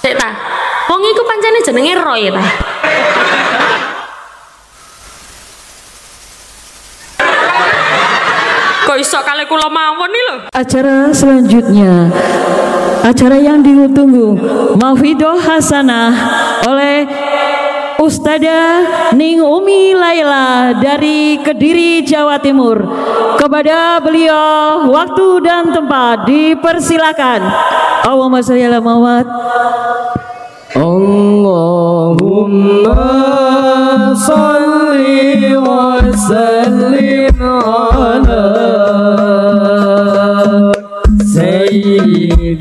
Cek ta. Wong iku pancene jenenge Roy ta. Kok iso kali kula mawon nih lho. Acara selanjutnya Acara yang ditunggu Mafidoh Hasanah oleh ustadzah Ning Umi Laila dari Kediri Jawa Timur. Kepada beliau waktu dan tempat dipersilakan. Allahumma sholli ala Muhammad. Allahumma salli wa sallim ala sayyidina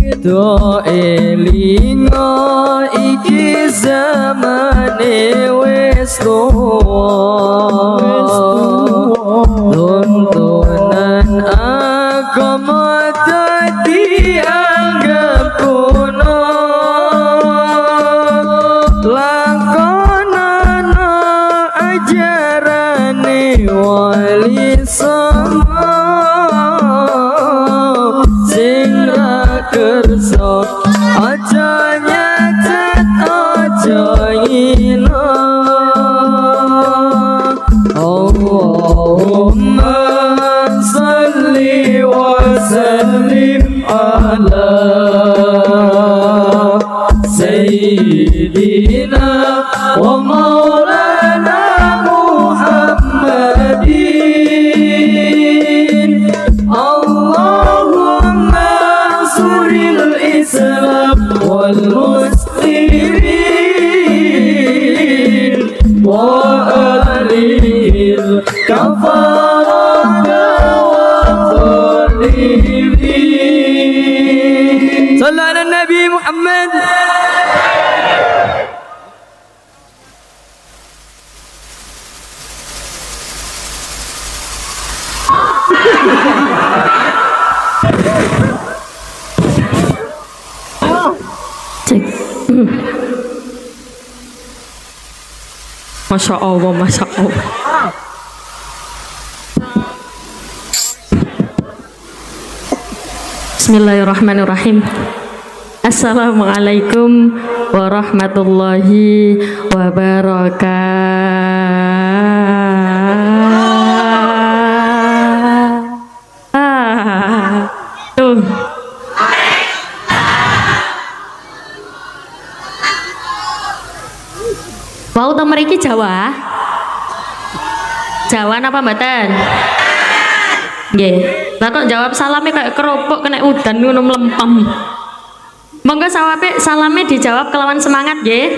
Do elingo iki zaman wis tuwa Tuntunan aku mati anggap kuno Lakonana ajarani wali كفرك وخلي لي صلى على النبي محمد ما شاء الله ما شاء الله. Bismillahirrahmanirrahim. Assalamualaikum warahmatullahi wabarakatuh. Mau tau mereka Jawa? Jawa apa mboten? Nggih. Lah kok jawab salame kayak keropok kena udan ngono mlempem. Monggo sawape salame dijawab kelawan semangat nggih.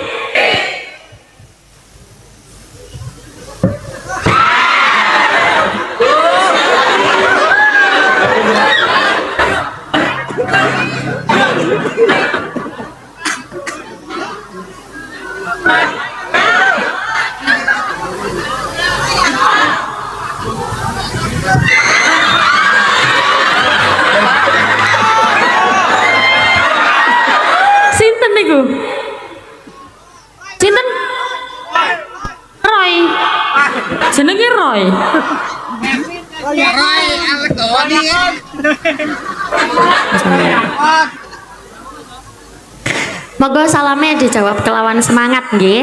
Moga salame dijawab kelawan semangat nggih.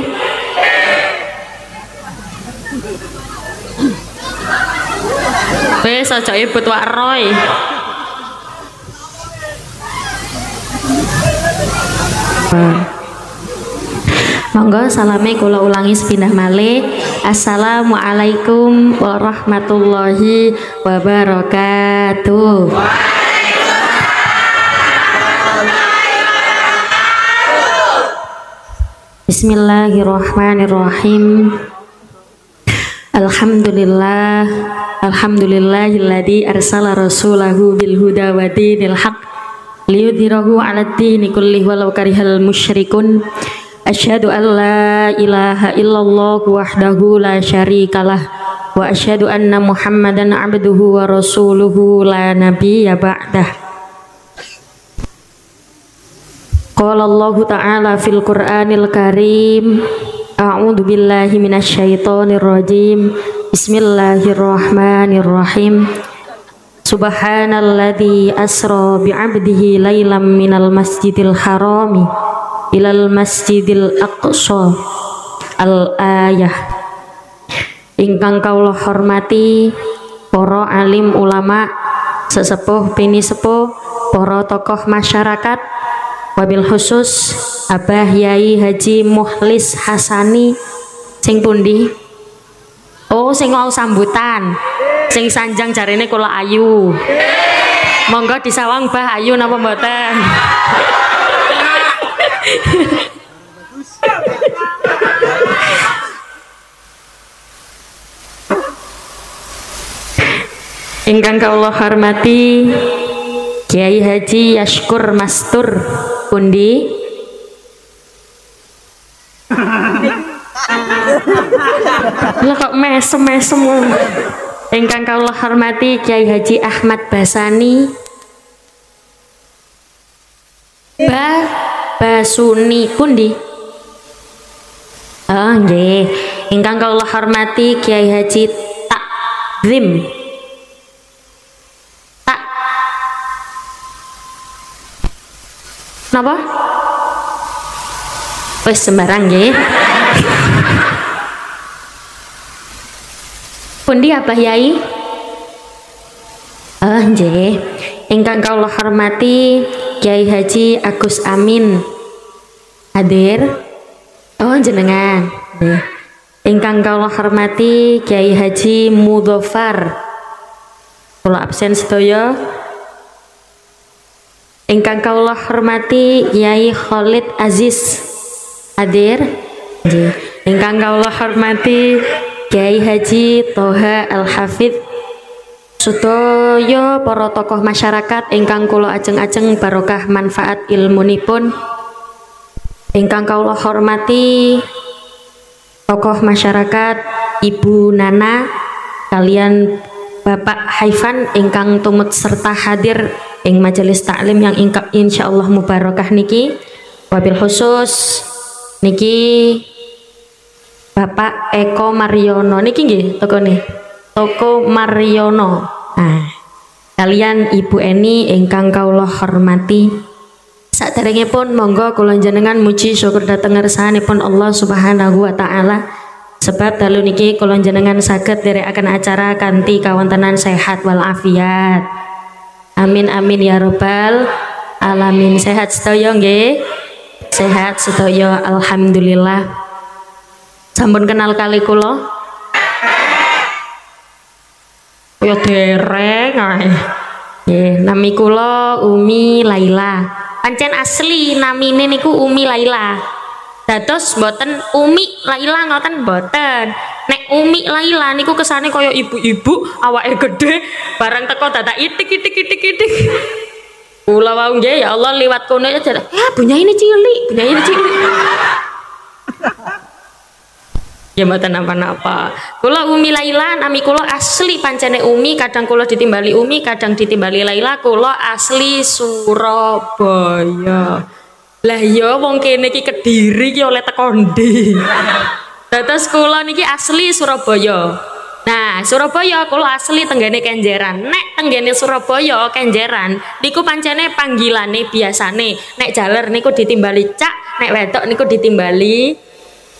Wes aja ibut wak Roy. Monggo salame kula ulangi sepindah malih. Assalamualaikum warahmatullahi wabarakatuh. Bismillahirrahmanirrahim. Alhamdulillah Alhamdulillahilladzi arsala rasulahu bil huda wa dinil haq liyudhirahu 'ala dini kullih walau karihal musyrikun Asyhadu an la ilaha illallah wahdahu la syarikalah. Wa asyhadu anna Muhammadan 'abduhu wa rasuluhu la nabiyya ba'dah. Qala Allah Ta'ala fil Qur'anil Karim. A'udzu billahi minasyaitonir rajim. Bismillahirrahmanirrahim. Subhanalladzi asra bi'abdihi lailam minal masjidil harami ilal masjidil aqsa al ayah. Ingkang kawula hormati para alim ulama sesepuh bini sepuh para tokoh masyarakat wabil khusus Abah Yai Haji Muhlis Hasani sing pundi? Oh sing mau sambutan sing sanjang jarene kula ayu. Monggo disawang Bah ayu napa mboten Ingkang kawula hormati Kiai Haji Yashkur Mastur pundi? Lah kok mesem-mesem Ingkang kawula hormati Kiai Haji Ahmad Basani. Ba Basuni pundi Oh nggih ingkang kawula hormati Kiai Haji Takzim Tak Napa? Wis sembarang nggih. Pundi apa Yai? Oh nggih. Ingkang kawula hormati Kiai Haji Agus Amin. Hadir? Oh jenengan. Nggih. Ingkang kawula hormati Kiai Haji Mudofar. Kula absen sedaya. Ingkang kawula hormati Kiai Khalid Aziz. Hadir? Nggih. Ingkang kawula hormati Kiai Haji Toha Al Hafid Sedaya para tokoh masyarakat ingkang kula ajeng-ajeng barokah manfaat ilmunipun ingkang kawula hormati tokoh masyarakat Ibu Nana kalian Bapak Haifan ingkang tumut serta hadir ing majelis taklim yang ingkap insyaallah mubarakah niki. Wabil khusus niki Bapak Eko Mariono. Niki nggih toko nih toko Mariono. Nah kalian Ibu Eni ingkang kawula hormati Saderengipun monggo kula jenengan muji syukur dhateng ngersanipun Allah Subhanahu wa taala sebab dalu niki kula jenengan saged nderekaken acara kanthi kawontenan sehat wal afiat. Amin amin ya robbal alamin. Sehat sedaya nggih. Sehat sedaya alhamdulillah. Sampun kenal kali kula? Ya dereng ae. Nggih, nami kula Umi Laila. Pancen asli namine niku Umi Laila. Dados mboten Umi Laila ngoten mboten. Nek Umi Laila niku kesane kaya ibu-ibu awake gede barang teko dadak itik itik itik itik. Kula wau nggih ya Allah liwat kono ya jadi, ya bunya ini cilik, bunya ini cilik. Ya mboten napa-napa. Kula Umi Laila nami kula asli pancene Umi, kadang kula ditimbali Umi, kadang ditimbali Laila, kula asli Surabaya. Lah ya wong kene iki Kediri ki oleh teko ndi? Dados kula niki asli Surabaya. Nah, Surabaya kula asli tenggene Kenjeran. Nek tenggene Surabaya Kenjeran niku pancene panggilane biasane. Nek jaler niku ditimbali cak, nek wedok niku ditimbali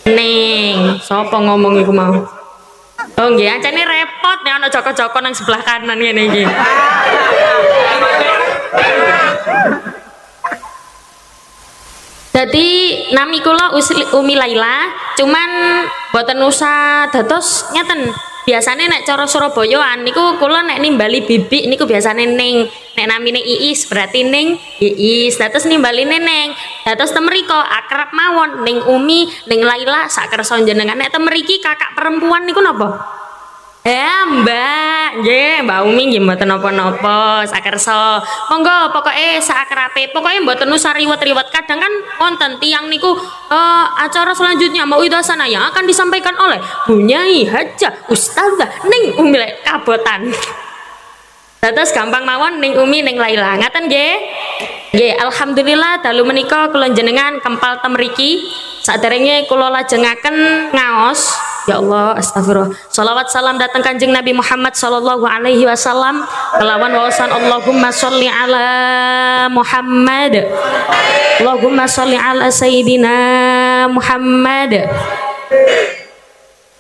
Ning, sapa ngomong iku mau? Oh nggih, ancene repot nek ana joko-joko nang sebelah kanan ngene iki. Jadi nami kula Umi Laila, cuman boten usah dados ngeten. Biasane nek cara Surabayaan niku kula nek nimbali bibik niku biasane ning nek namine Iis berarti ning Iis. Dados nimbaline ning. Dados temriko akrab mawon ning Umi, ning Laila sak kersa jenengan. Nek temriki kakak perempuan niku napa? Eh mbak, nggih mbak Umi nggih mboten napa-napa sakersa. Monggo pokoke sakrape, pokoke mboten usah riwet-riwet. Kadang kan wonten tiang niku eh, acara selanjutnya mau sana yang akan disampaikan oleh Bunyai Haja Ustazah Ning Umi Lek Kabotan. Dados gampang mawon ning Umi ning Laila. Ngaten nggih? Nggih, alhamdulillah dalu menika kula jenengan kempal temriki. Saderenge kula lajengaken ngaos Ya Allah, astagfirullah. Salawat salam datang kanjeng Nabi Muhammad sallallahu alaihi wasallam. Kelawan wawasan Allahumma sholli ala Muhammad. Allahumma sholli ala Sayyidina Muhammad.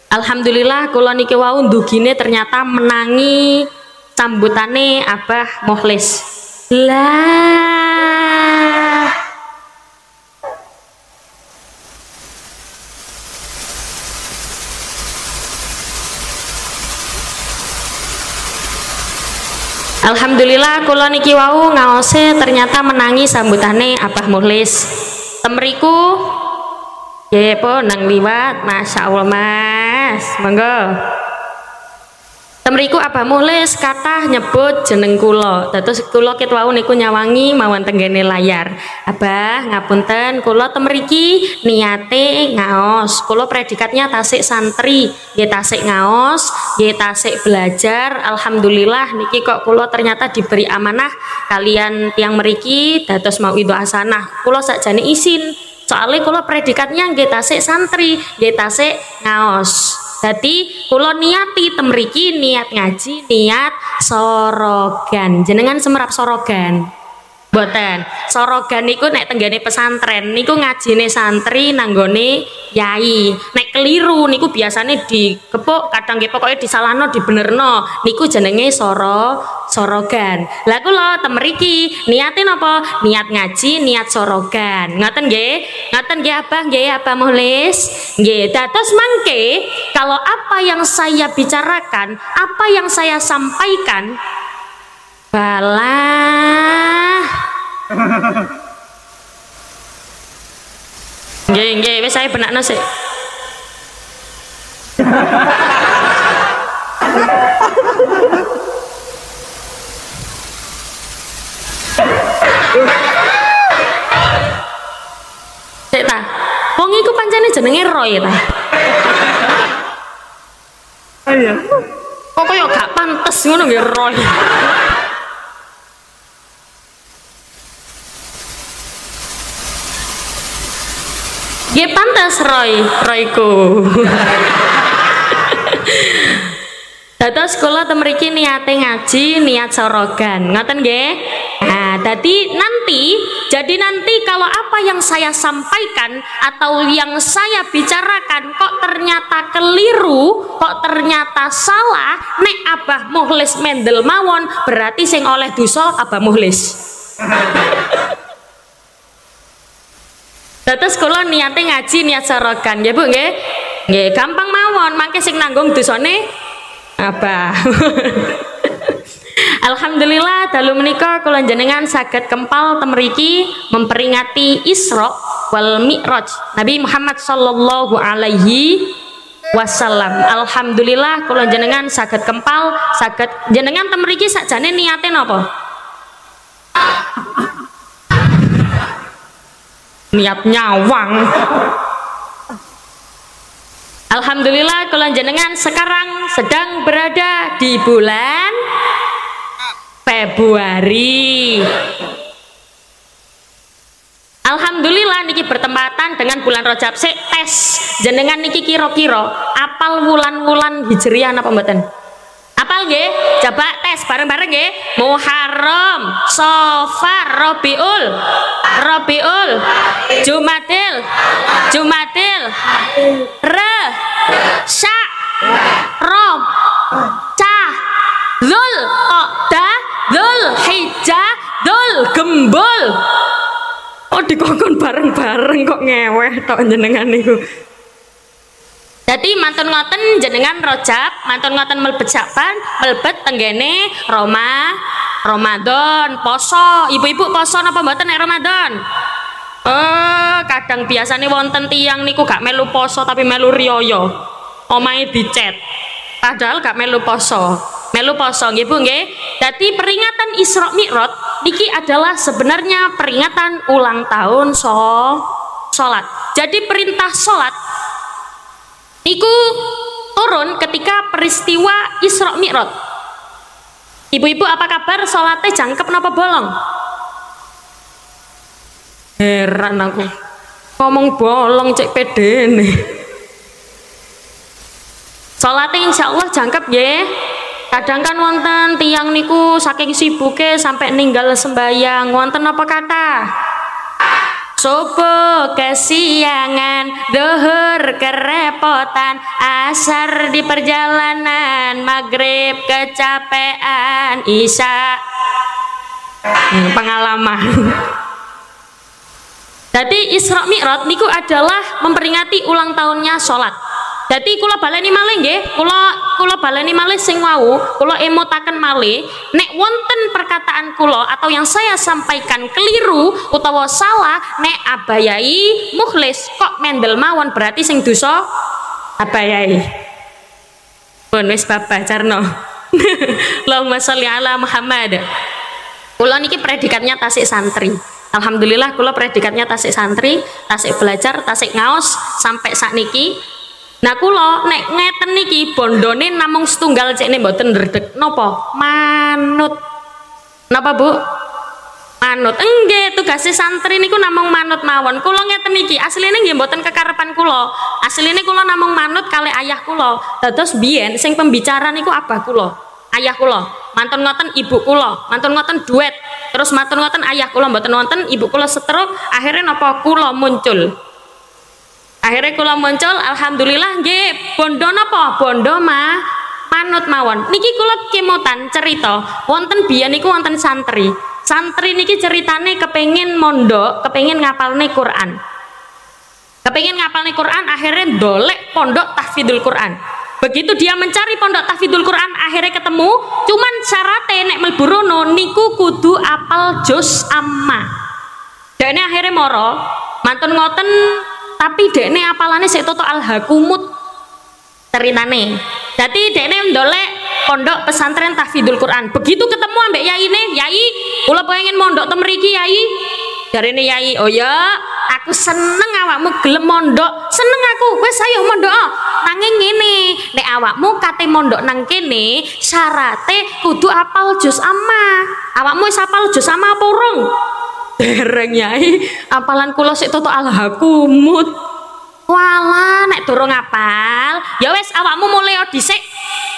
Alhamdulillah kula niki wau ndugine ternyata menangi sambutane Abah Mukhlis. Lah Alhamdulillah kula niki wau ngaose ternyata menangi sambutane Abah Muhlis. Temriku nggih po nang liwat, Masya Allah Mas. Monggo. Temriku Abah Muhlis kathah nyebut jeneng kula. Dados kula ket niku nyawangi mawon tenggene layar. Abah ngapunten kula temriki niate ngaos. Kula predikatnya tasik santri, nggih tasik ngaos, nggih tasik belajar. Alhamdulillah niki kok kula ternyata diberi amanah kalian tiang meriki dados mau itu asanah. Kula sakjane isin. Soalnya kula predikatnya nggih tasik santri, nggih tasik ngaos. Jadi kula niati temriki niat ngaji, niat sorogan. Jenengan semerap sorogan. Boten. Sorogan niku nek tenggane pesantren niku ngajine santri nanggone yai. Nek keliru niku biasanya dikepuk, kadang nggih pokoke disalahno dibenerno. Niku jenenge soro sorogan. Lah kula temriki niate napa? Niat ngaji, niat sorogan. Ngoten nggih? Ngoten nggih Abah nggih Abah Muhlis? Nggih. Dados mangke kalau apa yang saya bicarakan, apa yang saya sampaikan Balah. Nggih, nggih, wis saya benakno sik. Sik ta. Wong iku pancene jenenge Roy ta. Iya. Kok koyo gak pantes ngono nggih Roy. Nggih pantes Roy, Royku. Dados kula temriki niate ngaji, niat sorogan. Ngoten nggih? Nah, jadi nanti, jadi nanti kalau apa yang saya sampaikan atau yang saya bicarakan kok ternyata keliru, kok ternyata salah, nek Abah Muhlis Mendel mawon, berarti sing oleh dosa Abah Muhlis. Dados kula niate ngaji niat sorogan, nggih Bu nggih? Nggih, gampang mawon, mangke sing nanggung dosane Abah. Alhamdulillah dalu menika kula jenengan saged kempal temriki memperingati Isra wal Mi'raj Nabi Muhammad sallallahu alaihi wasallam. Alhamdulillah kula jenengan saged kempal, saged jenengan temriki sakjane niate napa? Niat nyawang. Alhamdulillah kula jenengan sekarang sedang berada di bulan Februari. Alhamdulillah niki bertempatan dengan bulan Rajab. Sik tes jenengan niki kira-kira apal wulan-wulan Hijriah apa mboten? Apal nggih? Coba tes bareng-bareng nggih. Muharram, Safar, Rabiul, Rabiul, Jumadil, Jumadil, Re, Sya, Rom, Cah, Zul, Qa'dah, Zul, Hijjah, Zul, Gembul. Oh dikongkon bareng-bareng kok ngeweh tok jenengan niku. Jadi mantun ngoten jenengan rojab, mantun ngoten melebet Syaban, melebet tenggene Roma, Ramadan, poso. Ibu-ibu poso napa mboten nek Ramadan? Eh, kadang biasanya wonten tiang niku gak melu poso tapi melu riyoyo. Omahe dicet. padahal gak melu poso melu poso nggih Bu nggih dadi peringatan Isra Mi'raj niki adalah sebenarnya peringatan ulang tahun so salat jadi perintah salat niku turun ketika peristiwa Isra Mi'raj Ibu-ibu apa kabar salatnya jangkep napa bolong? Heran aku. Ngomong bolong cek pede nih. Salatnya insya Allah jangkep ya. Kadang kan wonten tiang niku saking sibuke sampai ninggal sembayang. Wonten apa kata? Subuh kesiangan, duhur kerepotan, asar di perjalanan, maghrib kecapean, isya hmm, pengalaman. Jadi Isra Mi'raj niku adalah memperingati ulang tahunnya sholat. Jadi kula baleni malih nggih, kula kula baleni malih sing wau, kula emotaken malih, nek wonten perkataan kula atau yang saya sampaikan keliru utawa salah, nek abayai mukhlis kok mendel mawon berarti sing dosa abayai. Pun wis bapak Carno. Allahumma sholli ala Muhammad. Kula niki predikatnya tasik santri. Alhamdulillah kula predikatnya tasik santri, tasik belajar, tasik ngaos sampai saat niki Nah kula nek ngeten niki bondone namung setunggal cek mboten ndredeg napa? Manut. Napa Bu? Manut. Enggak tugasnya santri niku namung manut mawon. Kula ngeten niki asline nggih mboten kekarepan kula. Asline kula namung manut kali ayah kula. Dados biyen sing pembicara niku abah kula. Ayah kula. Mantun ngoten ibu kula, mantun ngoten duet. Terus mantun ngoten ayah kula mboten wonten, ibu kula stroke, akhirnya napa kula muncul akhirnya kula muncul alhamdulillah nggih bondo napa bondo mah manut mawon. Niki kula kemotan cerita. Wonten biyen niku wonten santri. Santri niki ceritane kepengin mondok kepengin ngapalne Quran. Kepengin ngapalne Quran akhirnya dolek pondok tahfidzul Quran. Begitu dia mencari pondok tahfidzul Quran akhirnya ketemu. Cuman syaratnya nek melburono niku kudu apal jos amma. Dan akhirnya moro. Mantun ngoten tapi dekne apalane sik toto al hakumut ceritane jadi dekne ndolek pondok pesantren tahfidzul Quran. Begitu ketemu ambek yai ini yai kula pengen mondok temeriki yai. Dari ini yai oh ya aku seneng awakmu gelem mondok. Seneng aku? Wes ayo mondok. Oh. nanging ngene nek awakmu kate mondok nang kene syarate kudu apal juz amma awakmu wis apal juz amma apa dereng nyai. Apalan kula sik toto alhaku mut. Wala nek durung apal. Ya wis awakmu mulai dhisik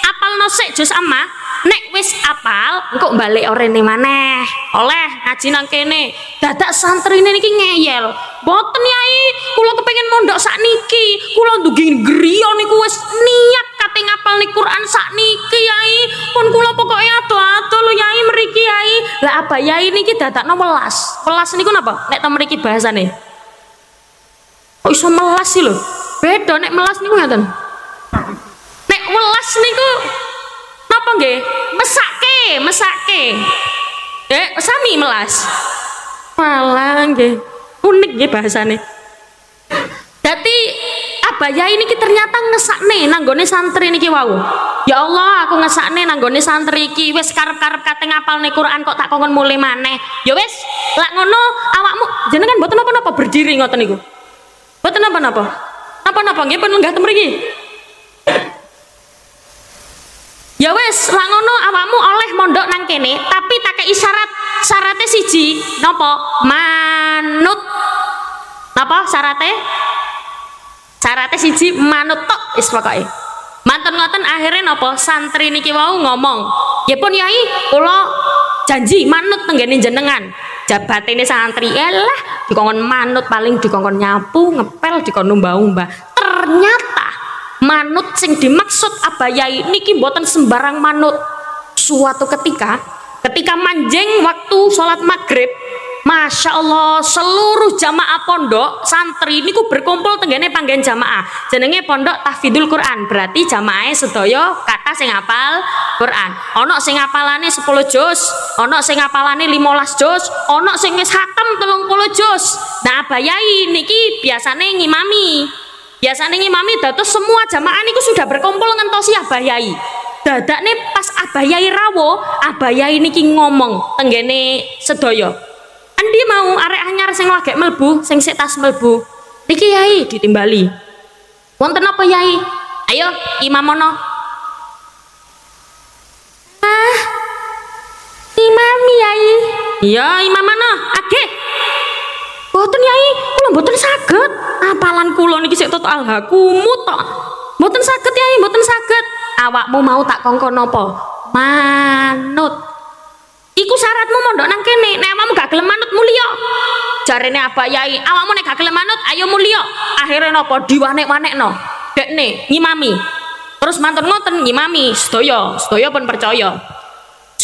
Apal sik jus ama nek wis apal engko balik orene maneh. Oleh ngaji nang kene. Dadak santrine niki ngeyel. Boten yai kula kepengin mondok sakniki. Kula ndugi griya niku wis niat kate ngapal ni Quran sakniki yai pun kula pokoknya ado-ado lho yai mriki yai lah apa yai niki dadak 18 Melas niku napa? Nek ta mriki bahasane. Kok iso melas sih lho? Beda nek melas niku ngoten. Nek melas niku napa nggih? Mesake, mesake. Eh, sami melas. Malah nggih. Unik nggih bahasane. Dadi abaya ini ternyata ngesakne nanggone santri niki wau. Ya Allah aku ngesakne nanggone santri iki. Wis karep-karep kate ngapalne Quran kok tak kongkon mulai maneh. Ya wis lak ngono awakmu jenengan mboten napa-napa berdiri ngoten niku. Mboten napa-napa. Napa-napa nggih pun lenggah temriki. Ya wis lak ngono awakmu oleh mondok nang kene tapi tak isyarat syaratnya siji nopo manut. Napa syaratnya syaratnya siji manut tok is pokoknya mantan ngoten akhirnya nopo? Santri niki wau ngomong ya pun yai kula janji manut tenggene jenengan. Jabat ini santri elah dikongkon manut paling dikongkon nyapu ngepel dikongkon mbah-mbah ternyata manut sing dimaksud abayai niki boten sembarang manut. Suatu ketika ketika manjeng waktu sholat maghrib Masya Allah seluruh jamaah pondok santri ini ku berkumpul tenggene panggen jamaah. Jenenge pondok tahfidul Quran. Berarti jamaahnya sedoyo kata sing apal Quran. Ono sing apalane 10 juz ono sing apalane 15 juz ono sing wis hatam 30 juz. Nah bayai niki biasanya ngimami. Biasanya ngimami dados semua jamaah niku sudah berkumpul ngentosi Abah Yai dadakne pas Abah Yai rawo Abah Yai niki ngomong tenggene sedaya Andi mau arek anyar sing lagi melbu sing tas melbu niki Yai ditimbali wonten apa Yai ayo imamono ah imami Yai iya imam mana agih Boten yai, kula boten saged. Apalan kula niki sik toto alhakumut tok. Boten saged yai, boten saged. Awakmu mau tak kongkon napa? Manut. Iku syaratmu mondok nang kene. Nek awakmu gak gelem manut mulya. Jarene Yai, awakmu nek gak gelem manut ayo mulya. Akhire napa? Diwanek-wanekno. Dekne ngimami. Terus mantun ngoten ngimami, sedaya, sedaya pun percaya.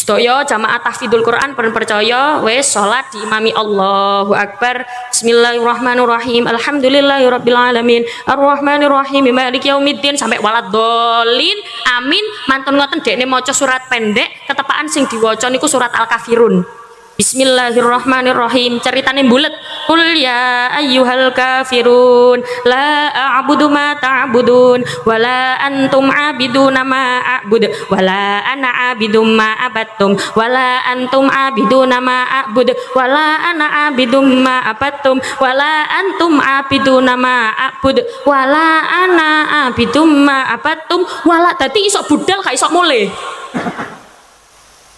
Sedaya jamaah tahfidzul Quran pun percaya wis salat diimami Allahu Akbar. Bismillahirrahmanirrahim. Alhamdulillahirabbil alamin. Arrahmanirrahim. Maliki yaumiddin sampai walad dolin. Amin. Mantun ngoten dekne maca surat pendek, ketepaan sing diwaca niku surat Al-Kafirun. Bismillahirrahmanirrahim. Ceritane bulet. Qul ya ayyuhal kafirun la a'budu ma ta'budun wala antum 'abiduna ma a'bud wala ana 'abidum ma abattum wala antum 'abiduna ma a'bud wala ana 'abidum ma abattum wala antum 'abiduna ma a'bud wala ana 'abidum ma abattum wala dadi iso budal gak iso mulai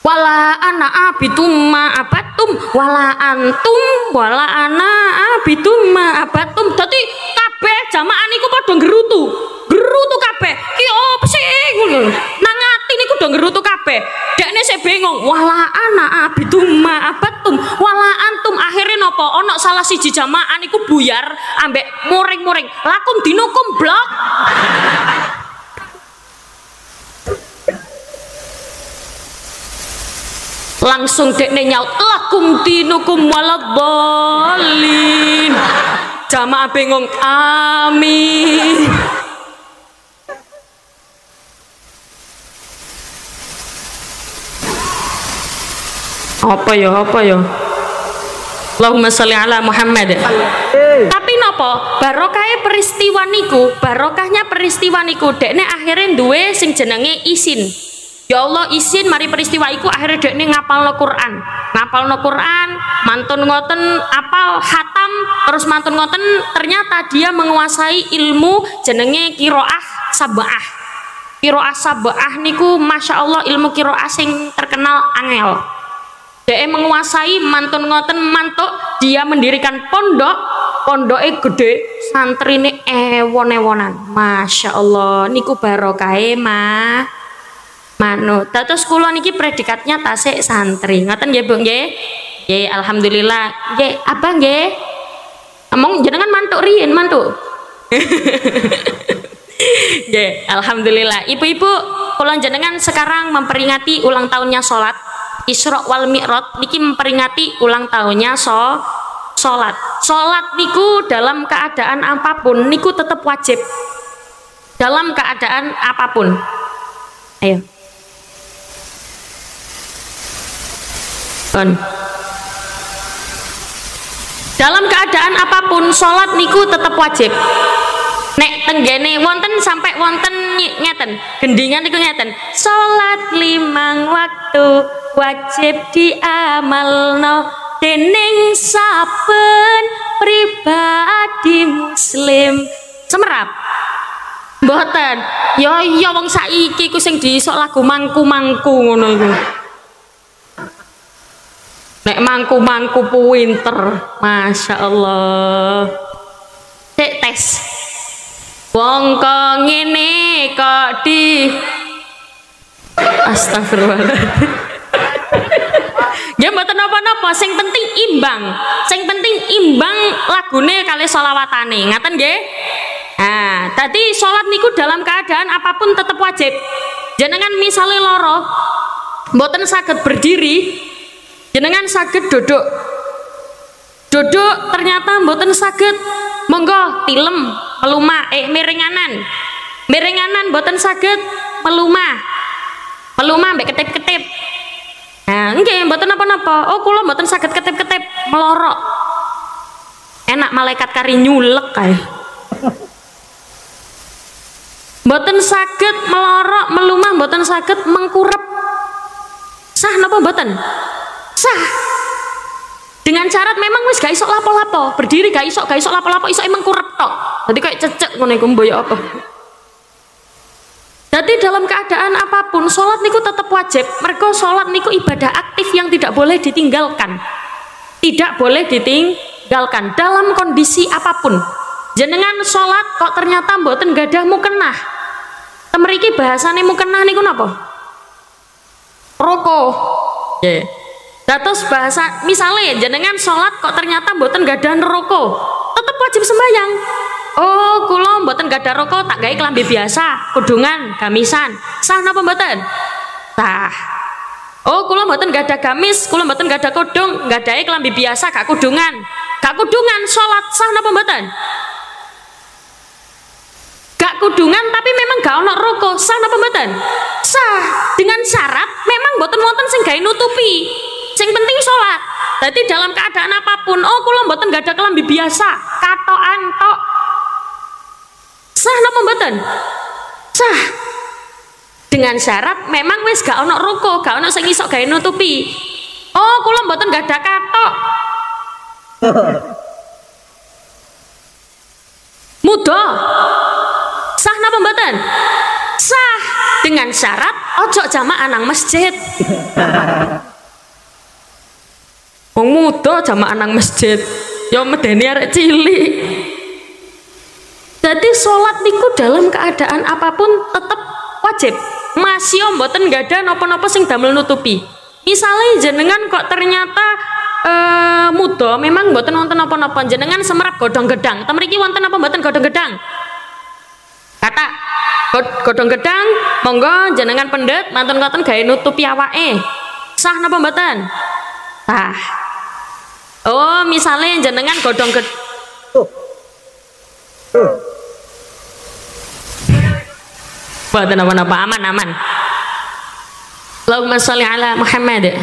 wala ana abitum ma abatum. Wala antum wala ana abitum ma abatum. Dadi kabeh jamaah niku padha gerutu gerutu kabeh. Ki opo sih? Nang ati niku do gerutu kabeh. Dekne sik bingung wala ana abitum ma abatum. Wala antum. Akhirnya nopo? Ono salah siji jamaah niku buyar ambek muring-muring. Lakum dinukum blok langsung dekne nyaut lakum dinukum waladhalin jamaah bingung amin. Apa ya apa ya? Allahumma sholli ala Muhammad. Tapi nopo barokahnya peristiwa niku barokahnya peristiwa niku dekne akhirnya duwe sing jenenge isin Ya Allah izin mari peristiwa iku akhirnya dek ini ngapal no Quran. Ngapal no Quran mantun ngoten apal hatam terus mantun ngoten ternyata dia menguasai ilmu jenenge kiroah sabah kiroah sabah niku masya Allah ilmu kiroah sing terkenal angel. Dia menguasai mantun ngoten mantuk dia mendirikan pondok. Pondoknya gede santri ini ewon-ewonan. Masya Allah niku barokai mah manut terus kula niki predikatnya tasik santri. Ngoten nggih Bu nggih? Nggih alhamdulillah. Nggih abang nggih? Among jenengan mantuk riyen mantuk? Nggih alhamdulillah. Ibu-ibu kula jenengan sekarang memperingati ulang tahunnya sholat. Isra wal Mi'raj niki memperingati ulang tahunnya so sholat. Sholat niku dalam keadaan apa pun niku tetap wajib. Dalam keadaan apa pun. Ayo Kon. Dalam keadaan apa pun sholat niku tetap wajib. Nek tenggene wonten sampai wonten ngeten, gendingan niku ngeten. Sholat limang waktu wajib diamalno dening saben pribadi muslim. Semerap. Mboten. Ya iya wong saiki ku sing diisok lagu mangku-mangku ngono iku. Nek mangku-mangku pinter, Masya Allah. Cek tes. Wong kok ngene kok di Astagfirullahaladzim. Ya mboten napa-napa, sing penting imbang. Sing penting imbang lagune kali selawatane. Ngaten nggih? Nah, tadi sholat niku dalam keadaan apa pun tetap wajib. Jenengan misalnya loro, mboten saged berdiri, jenengan saged duduk. Duduk ternyata mboten saged. Monggo tilem melumah eh miringanan. Miringanan mboten saged melumah melumah mbek ketip-ketip. Nah nggih mboten napa-napa oh kula mboten saged ketip-ketip melorok. Enak malaikat kari nyulek kae. Mboten saged melorok melumah mboten saged mengkurep. Sah napa mboten? Sah. Dengan syarat memang wis gak iso lapo-lapo, berdiri gak iso, gak iso lapo-lapo, iso emang kurep tok. Jadi kayak cecek ngono iku mboyo apa. Jadi dalam keadaan apa pun, sholat niku tetap wajib. Mereka sholat niku ibadah aktif yang tidak boleh ditinggalkan. Tidak boleh ditinggalkan dalam kondisi apa pun. Jenengan sholat kok ternyata mboten gadah mukenah. Temeriki bahasane mukenah niku napa? Roko. Yeah. Datos bahasa misalnya jenengan sholat kok ternyata mboten gadah roko. Tetap wajib sembahyang. Oh, kula mboten gadah rokok tak gawe kelambi biasa, kudungan, gamisan. Sah napa mboten? Sah. Oh, kula mboten gadah gamis, kula mboten gadah kudung, gadahe kelambi biasa gak kudungan. Gak kudungan salat sah napa mboten? Gak kudungan tapi memang gak ono rokok, sah napa mboten? Sah. Dengan syarat memang mboten wonten sing gawe nutupi. Sing penting sholat. Jadi dalam keadaan apa pun, oh kula mboten gak ada kelambi biasa, katokan tok Sah napa mboten? Sah. Dengan syarat memang wis gak ono ruko, gak ono sing iso gawe nutupi. Oh, kula mboten gak ada katok. Muda. Sah napa mboten? Sah. Dengan syarat ojo jamaah nang masjid. Wong muda jamaah nang masjid. Ya medeni arek cilik. Jadi sholat niku dalam keadaan apa pun tetap wajib. Masih mboten gak ada nopo-nopo sing damel nutupi. Misalnya jenengan kok ternyata uh, muda memang mboten wonten napa-napa jenengan semerap godong gedang. Temeriki wonten apa mboten godong gedang? Kata godong gedang monggo jenengan pendet mantun ngoten gawe nutupi awake. Sah napa mboten? Sah. Oh, misalnya jenengan godong gedang Buat apa-apa aman aman. Allahumma sholli ala Muhammad.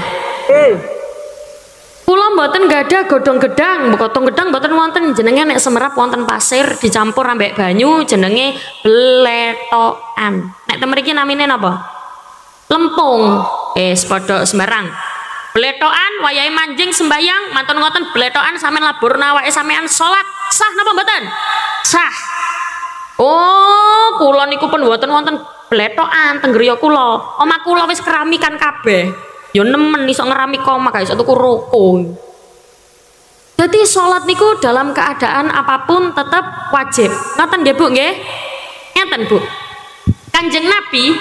Kula mboten ada godhong gedang, godhong gedang mboten wonten jenenge nek semerap wonten pasir dicampur ambek banyu jenenge bletokan. Nek temeriki namine napa? Lempung. Eh, padha sembarang. Bletokan wayahe manjing sembayang, mantun ngoten bletokan sampean labur nawake sampean salat. Sah napa mboten? Sah. Oh, kula niku pun mboten wonten bletokan teng griya kula. Omah kula wis keramikan kabeh. Ya nemen iso ngerami omah iso tuku roko. Jadi sholat niku dalam keadaan apa pun tetap wajib. Ngoten nggih Bu nggih? Ngeten Bu. Kanjeng Nabi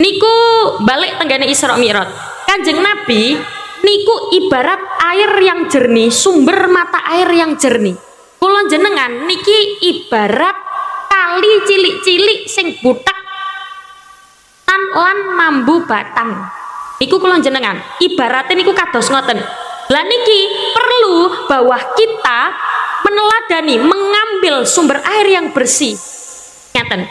niku balik tenggane Isra Mi'raj. Kanjeng Nabi niku ibarat air yang jernih, sumber mata air yang jernih. Kula jenengan niki ibarat kali cilik-cilik sing butak tan lan mambu batang. Iku kula jenengan ibaratnya niku kados ngoten. Lah niki perlu bahwa kita meneladani mengambil sumber air yang bersih. Ngeten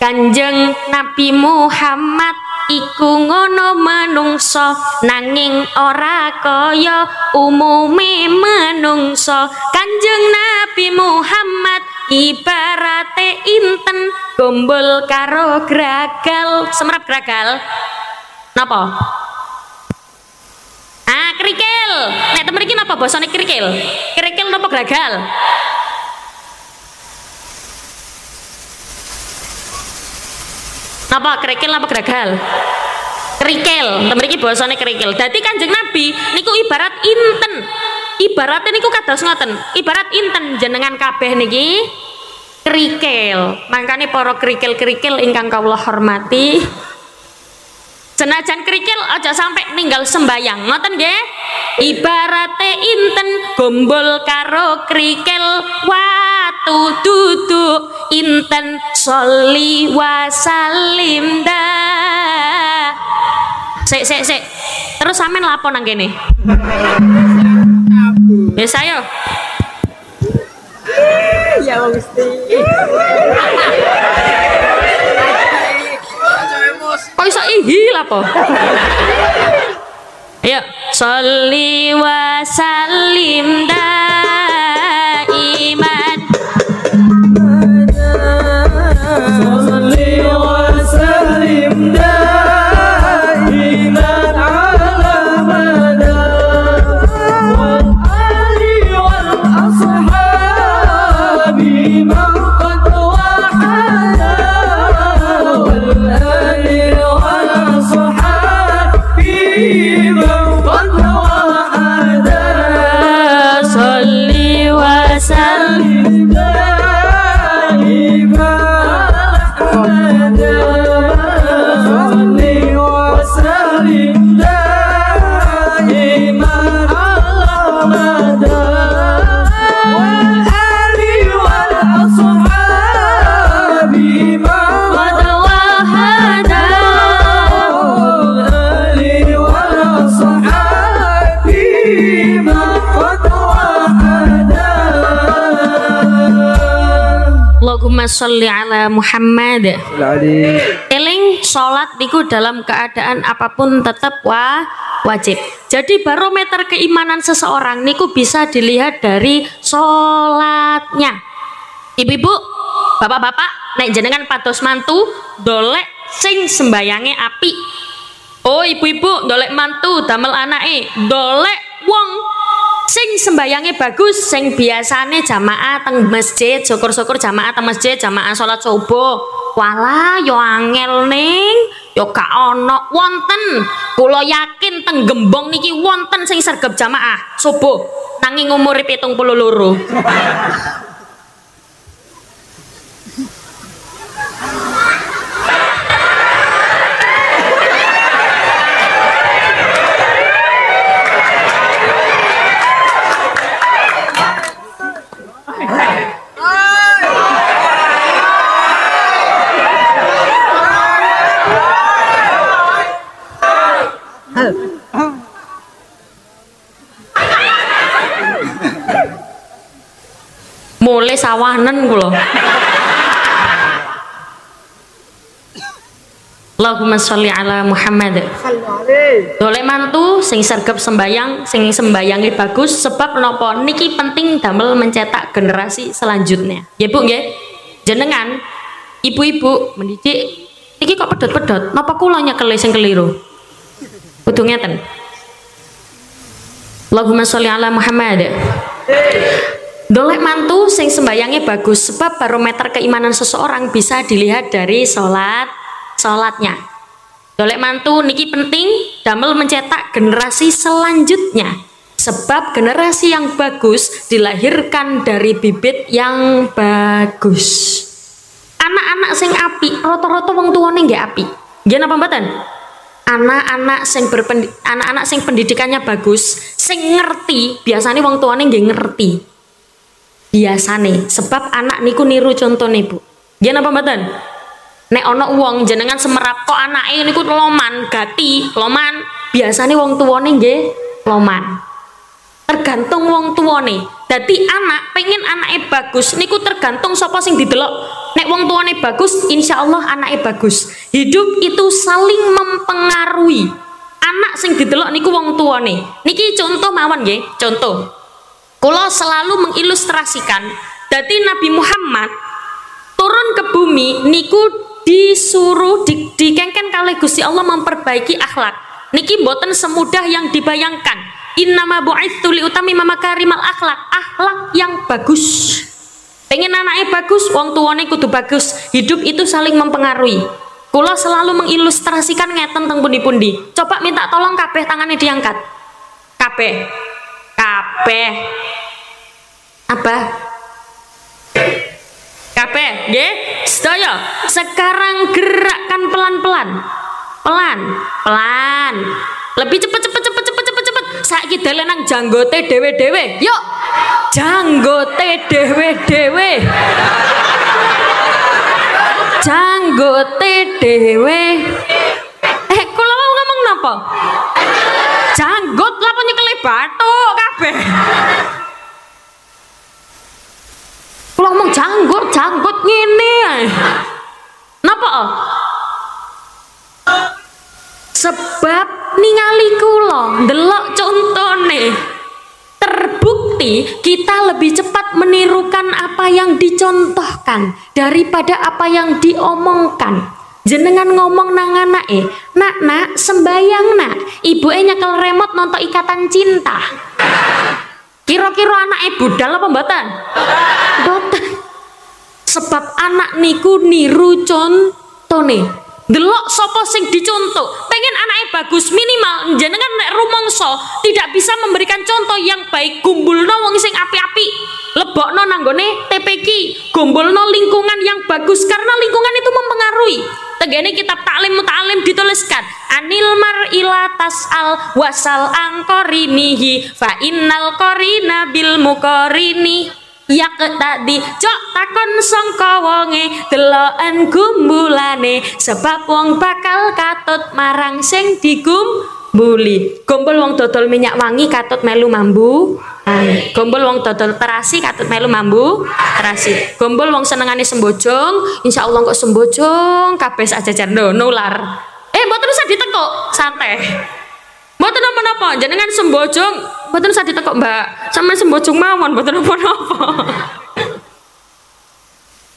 Kanjeng Nabi Muhammad iku ngono manungsa nanging ora kaya umume manungsa Kanjeng Nabi Muhammad ibarate inten? Gombol karo gragal. Semerap gragal. Napa? Ah kerikil. Nek temen iki napa basane kerikil? Kerikil napa gragal Napa kerikil apa gagal? Kerikil, temen iki bahasane kerikil. Dadi Kanjeng Nabi niku ibarat inten. Ibaratnya niku kados ngoten. Ibarat inten jenengan kabeh niki kerikil. Makanya para kerikil-kerikil ingkang kawula hormati. Senajan kerikil aja sampai ninggal sembayang. Ngoten nggih? Ibarate inten gombol karo kerikil. Wah satu duduk inten soli wasalim dah sik sik sik terus sampean lapo nang kene ya saya ya mesti kok iso ihi lapo ayo soli wasalim dah iman Allahumma sholli ala Muhammad Eling sholat niku dalam keadaan apa pun tetap wa wajib. Jadi barometer keimanan seseorang niku bisa dilihat dari sholatnya. Ibu-ibu, bapak-bapak, nek jenengan pados mantu, dolek sing sembayange api. Oh ibu-ibu, dolek mantu damel anake, dolek wong sing sembayange bagus sing biasane jamaah teng masjid syukur-syukur jamaah teng masjid jamaah salat subuh. Wala yo angel ning yo gak ono. Wonten kula yakin teng gembong niki wonten sing sergap jamaah subuh. Nanging umur 72 mulai sawanen kula Allahumma sholli ala Muhammad. Dolek mantu sing sergap sembayang sing sembayangi bagus sebab nopo niki penting damel mencetak generasi selanjutnya. Ya Bu nggih. Jenengan ibu-ibu mendidik niki kok pedot-pedot? Napa kula nyekel sing keliru? Kudu ngeten. Allahumma sholli ala Muhammad Dolek mantu sing sembayangnya bagus sebab barometer keimanan seseorang bisa dilihat dari sholat sholatnya. Dolek mantu niki penting damel mencetak generasi selanjutnya sebab generasi yang bagus dilahirkan dari bibit yang bagus. Anak-anak sing api, rata-rata wong tuane nggih api. Nggih napa mboten? Anak-anak sing berpendi anak-anak sing pendidikannya bagus, sing ngerti, biasanya wong tuane nggih ngerti biasane sebab anak niku niru contoh nih bu. Dia apa mboten nek ono uang jenengan semerap kok anake niku loman gati loman. Biasane wong tuane nggih loman. Tergantung wong tuane. Dadi anak pengen anake bagus niku tergantung sapa sing didelok. Nek wong tuane bagus insya Allah anake bagus. Hidup itu saling mempengaruhi. Anak sing didelok niku wong tuane. Niki contoh mawon nggih contoh Kulo selalu mengilustrasikan jadi Nabi Muhammad turun ke bumi niku disuruh di, dikengken kali Gusti Allah memperbaiki akhlak. Niki boten semudah yang dibayangkan. Innama bu'ithu li utami mama karimal akhlak akhlak yang bagus. Pengen anaknya bagus wong tuane kudu bagus. Hidup itu saling mempengaruhi. Kulo selalu mengilustrasikan ngeten teng pundi-pundi. Coba minta tolong kabeh tangannya diangkat. Kabeh. Kabeh apa? Kabeh nggih? Sedaya. Sekarang gerakkan pelan-pelan. Pelan pelan. Lebih cepet cepet cepet cepet cepet cepet. Saiki dalen nang janggote dewe-dewe yuk. Janggote dewe-dewe janggote dewe eh kula mau ngomong napa? Janggot lapa nyekeli batuk kabeh kula ngomong janggut janggut ngene napa sebab ningali kula ndelok contone. Terbukti kita lebih cepat menirukan apa yang dicontohkan daripada apa yang diomongkan. Jenengan ngomong nang anake nak nak sembayang nak. Ibu nyekel remote nonton ikatan cinta kira-kira anake budal apa mboten mboten sebab anak niku niru contone. Delok sapa sing dicontoh pengen anaknya bagus minimal. Jenengan nek rumangsa tidak bisa memberikan contoh yang baik. Gumbulno wong sing api-api. Lebokno nanggone TPQ gumbulno lingkungan yang bagus karena lingkungan itu mempengaruhi tegene kitab taklim mutalim dituliskan. Anil mar'ila tas'al wasal angkorinihi fa innal korina bil mukorini. Yak tadi cok takon sangka wonge deloken gumbulane. Sebab wong bakal katut marang sing digumbuli. Gumbul wong dodol minyak wangi katut melu mambu Gombol wong dodol terasi katut melu mambu terasi. Gombol wong senengane sembojong, insya Allah kok sembojong kabeh sak jajar nular. Eh, mboten usah ditekuk, santai. Mboten napa-napa, jenengan sembojong, mboten usah ditekuk, Mbak. Sampeyan sembojong mawon, mboten napa-napa.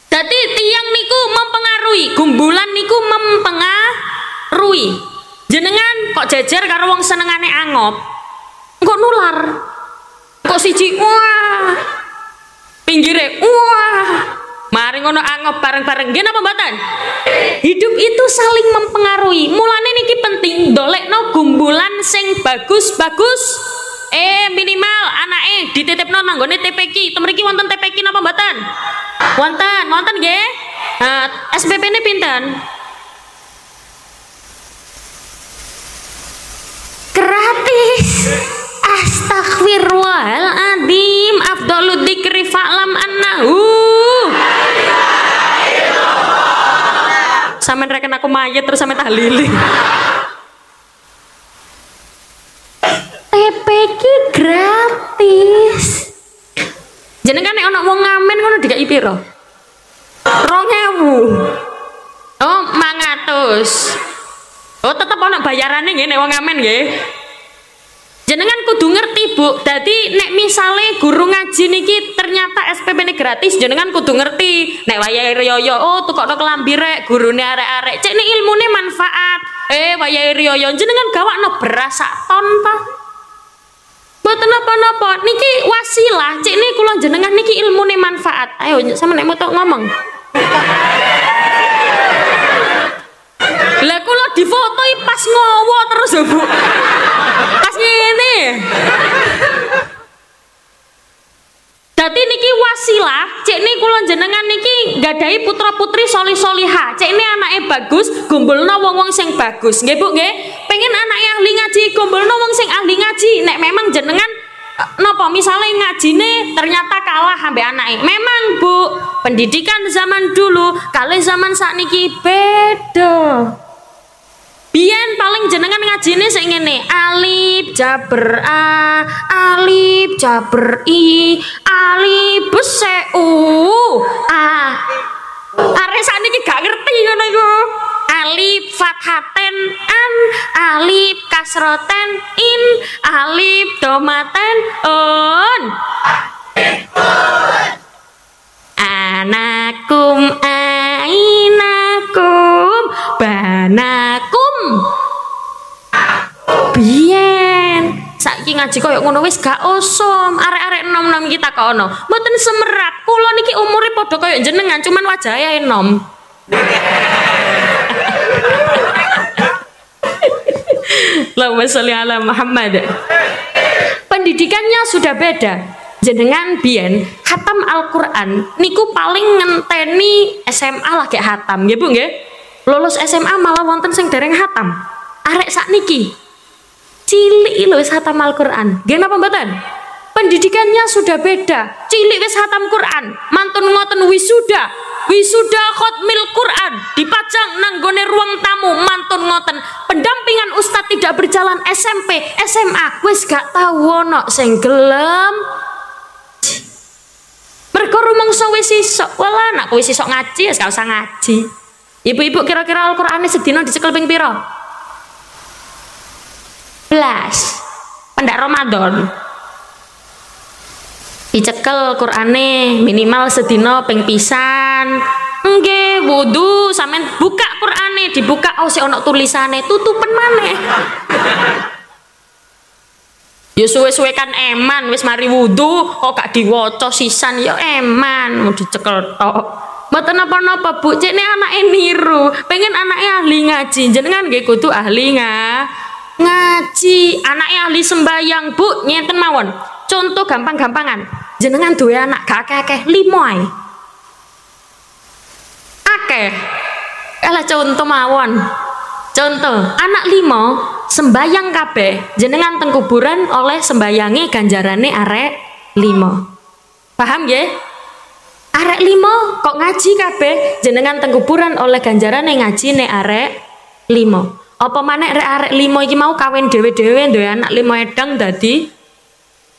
Jadi tiang niku mempengaruhi, gumbulan niku mempengaruhi. Jenengan kok jejer karo wong senengane angop, kok nular. Kok siji wah. Pinggire wah. Mari ngono angop bareng-bareng. Napa mboten? Hidup itu saling mempengaruhi. Mulane niki penting dolekno gumbulan sing bagus-bagus. Eh minimal anake dititipno nanggone TPK. Temriki wonten TPK napa mboten? Wonten, wonten nggih. Nah, SPP ini pinten? Gratis. Astaghfirullahaladzim. Afdalu dzikri fa'lam annahu. Sampeyan reken aku mayat terus sampe tahlili TPK gratis. Jenengan nek ana wong ngamen ngono dikai piro? 2000 Oh, 500 Oh, tetep ana bayarane nggih nek wong ngamen nggih jenengan kudu ngerti bu. Jadi nek misale guru ngaji niki ternyata SPP ini gratis jenengan kudu ngerti. Nek wayai riyoyo oh tukok no kelambi rek gurune arek-arek. Cek nek ilmune manfaat. Eh wayai riyoyo jenengan gawak no beras sak ton ta? Boten napa-napa. Niki wasilah. Cek nih kula jenengan niki ilmune manfaat. Ayo sama nek mau ngomong. Lah kula difotoi pas ngowo terus bu pas ngene Dadi niki wasilah, cek nih kula jenengan niki gadai putra putri soli soliha. Cek ini anaknya bagus, gombolno wong wong sing bagus. Nggih bu, nggih. Pengen anaknya ahli ngaji, gombolno wong sing ahli ngaji. Nek memang jenengan Nopo misalnya ngajine ternyata kalah ambek anaknya. Memang bu, pendidikan zaman dulu kali zaman saat niki beda. Biyen paling jenengan ngajine sing ngene, alif jaber a, alif jaber i, alif bese u, a. Are sakniki gak ngerti ngono iku. Alif fathaten an, alif kasroten in, alif domaten un. Anakum ainakum banakum. Biyen saiki ngaji koyo ngono wis gak osom. Arek-arek enom-enom kita kok ono mboten semerap kula niki umure padha koyo jenengan cuman wajahe enom. Allahumma sholli ala Muhammad. Pendidikannya sudah beda jenengan biyen hatam Al-Qur'an niku paling ngenteni SMA lagi hatam nggih Bu nggih? Lulus SMA malah wonten sing dereng hatam arek sak niki cilik lho wis hatam Al-Qur'an. Nggih napa mboten? Pendidikannya sudah beda. Cilik wis hatam Quran mantun ngoten wisuda. Wisuda khotmil Quran dipajang nanggone ruang tamu mantun ngoten. Pendampingan ustadz tidak berjalan SMP SMA wis gak tahu ono sing gelem mergo rumangsa wis iso wala anak wis iso ngaji wis gak usah ngaji. Ibu-ibu kira-kira Al-Qur'ane sedina dicekel ping pira? Belas. Pendak Ramadan. Dicekel Qur'ane minimal sedina ping pisan. Nggih wudu sampean buka Qur'ane dibuka oh si ono tulisane tutupen maneh ya suwe-suwe kan eman wis mari wudu kok gak diwoco sisan ya eman mau dicekel tok Mboten napa-napa Bu, cek anake niru, pengen anaknya ahli ngaji, jenengan nggih kudu ahli nga ngaji, anaknya ahli sembayang Bu, nyenten mawon. Contoh gampang-gampangan. Jenengan duwe anak gak akeh-akeh limo ae. Akeh. Kalah contoh mawon. Contoh, anak limo sembayang kabeh, jenengan teng kuburan oleh sembayange ganjarane arek limo. Paham nggih? Arek limo kok ngaji kabeh, jenengan teng kuburan oleh ganjarane ngaji nek arek limo. Apa maneh rek arek limo iki mau kawin dhewe-dhewe duwe anak limo edang dadi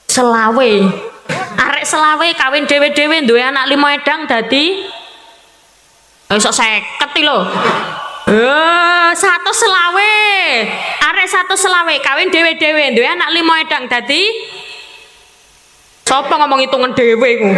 selawe arek selawe kawin dewe-dewe duwe anak lima edang dadi iso seket iki lho Eh, satu selawe. Arek satu selawe kawin dewe-dewe duwe anak lima edang dadi Sopo ngomong hitungan dewe ku?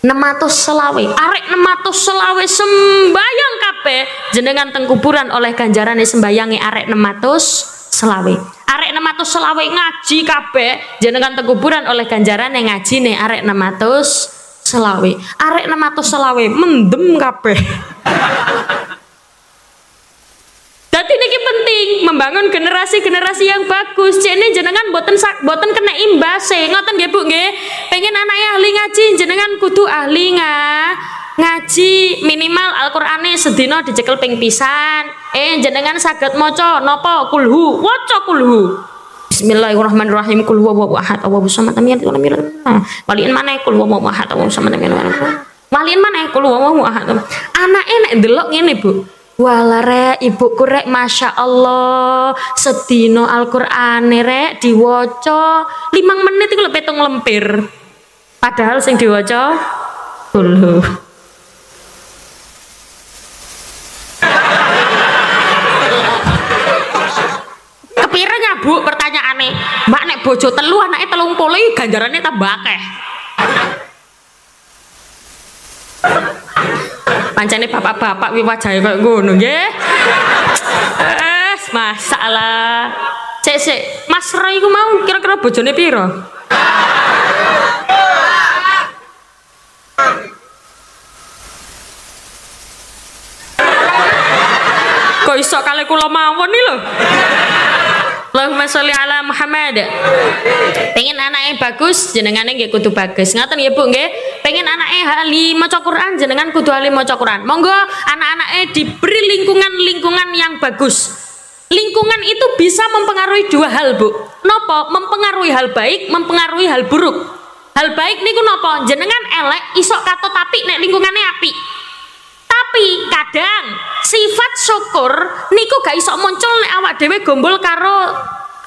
600 selawe. Arek 600 selawe sembayang kabeh jenengan teng kuburan oleh ganjarane sembayangi arek 600 selawe. Arek 600 selawe ngaji kabeh jenengan teng kuburan oleh ganjarane ngaji nih arek 600 selawe. Arek 600 selawe mendem kabeh. Jadi niki penting membangun generasi-generasi yang bagus. Cene jenengan boten sak boten kena imbase. Ngoten nggih Bu nggih. Pengen anaknya ahli ngaji jenengan kudu ahli nga ngaji minimal Al-Qur'ane sedina dicekel ping pisan. Eh jenengan saged maca napa kulhu, waca kulhu. Bismillahirrahmanirrahim. Kul huwallahu ahad. Allahu samad. Lam yalid walam yulad. Waliin mana kul huwallahu ahad? Allahu samad. Lam yalid walam yulad. Waliin mana kul huwallahu ahad. Anake nek ndelok ngene Bu. Wala rek ibuku rek Masya Allah Sedino Al-Quran rek Diwoco Limang menit itu lebih tung lempir. Padahal sing diwoco Kulhu bu pertanyaannya Mbak nek bojo telu telung puluh ganjarannya tambah akeh pancene bapak-bapak wi wajahe koyo ngono nggih. Eh, masalah. Cek cek, Mas Roy iku mau kira-kira bojone piro? Kok iso kali kula mawon nih lho. Allahumma sholli ala Muhammad. Pengen anaknya bagus, jenengane nggih kudu bagus. Ngaten ya Bu nggih. Pengen anaknya ahli maca Quran, jenengan kudu ahli maca Quran. Monggo anak-anaknya diberi lingkungan-lingkungan yang bagus. Lingkungan itu bisa mempengaruhi dua hal, Bu. Nopo? Mempengaruhi hal baik, mempengaruhi hal buruk. Hal baik niku nopo? Jenengan elek isok kato tapi nek lingkungannya api. Tapi kadang sifat syukur niku gak iso muncul nek awak dhewe gombol karo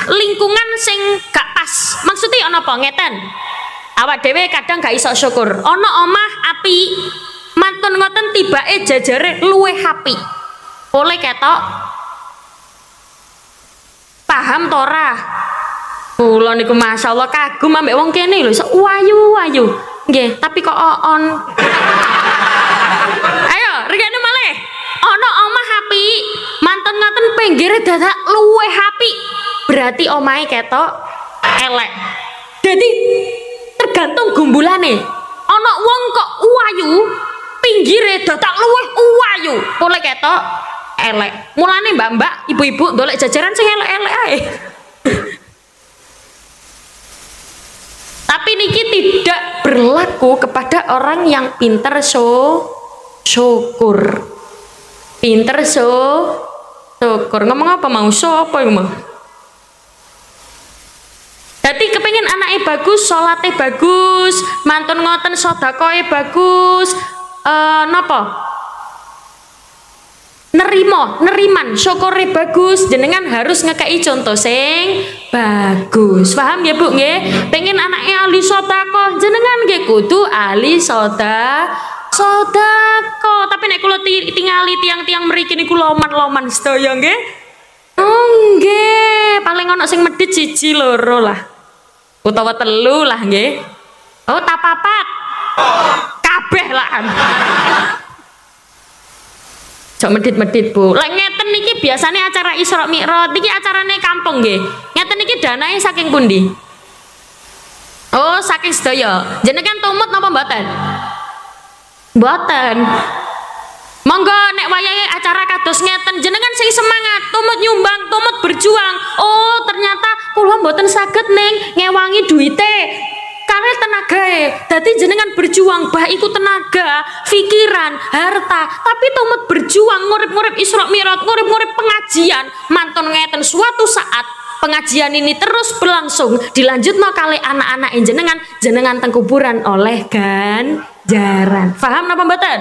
lingkungan sing gak pas. Maksudnya ono apa ngeten? Awak dhewe kadang gak iso syukur. Ono omah api, mantun ngoten tibake jajare luweh api. Oleh ketok paham tora Kula niku masyaallah kagum ambek wong kene lho, iso wayu-wayu. Nggih, tapi kok on. Ayo, api, manten ngoten pinggire dadak luweh api. Berarti omahe ketok elek. Jadi tergantung gumbulane. Ana wong kok wayu, pinggire dadak luweh wayu. Oleh ketok elek. Mulane mbak-mbak, ibu-ibu dolek jajaran sing elek-elek ae. Tapi niki tidak berlaku kepada orang yang pinter so syukur. Pinter so. Syukur. Ngomong apa mau? So apa yang mau? Jadi kepengen anaknya bagus, sholatnya bagus, mantun ngoten sodakoe bagus, eh nopo? nerimo neriman syukure bagus. Jenengan harus ngekei contoh sing bagus. Paham ya bu nggih? Pengen anaknya ahli sodako. Jenengan nggih kudu ahli soda sodako tapi nek kula tingali tiang-tiang mriki niku loman-loman sedaya nggih oh nggih paling ana sing medhit siji loro lah utawa telu lah nggih oh tak papat kabeh lah Jok medit-medit Bu. Lek ngeten niki biasanya acara Isra Mi'raj niki acarane kampung nggih. Ngeten niki danae saking pundi? Oh, saking sedaya. Jenengan tumut napa mboten? Mboten. Monggo nek wayahe acara kados ngeten jenengan sing semangat, tumut nyumbang, tumut berjuang. Oh, ternyata kula mboten saged ning ngewangi duite karena tenaga Dadi jenengan berjuang bah iku tenaga, pikiran, harta, tapi tumut berjuang ngurip-ngurip Isra Mi'raj, ngurip-ngurip pengajian, mantun ngeten suatu saat pengajian ini terus berlangsung dilanjut no kali anak-anak jenengan jenengan tengkuburan oleh kan ganjaran. Paham napa mboten?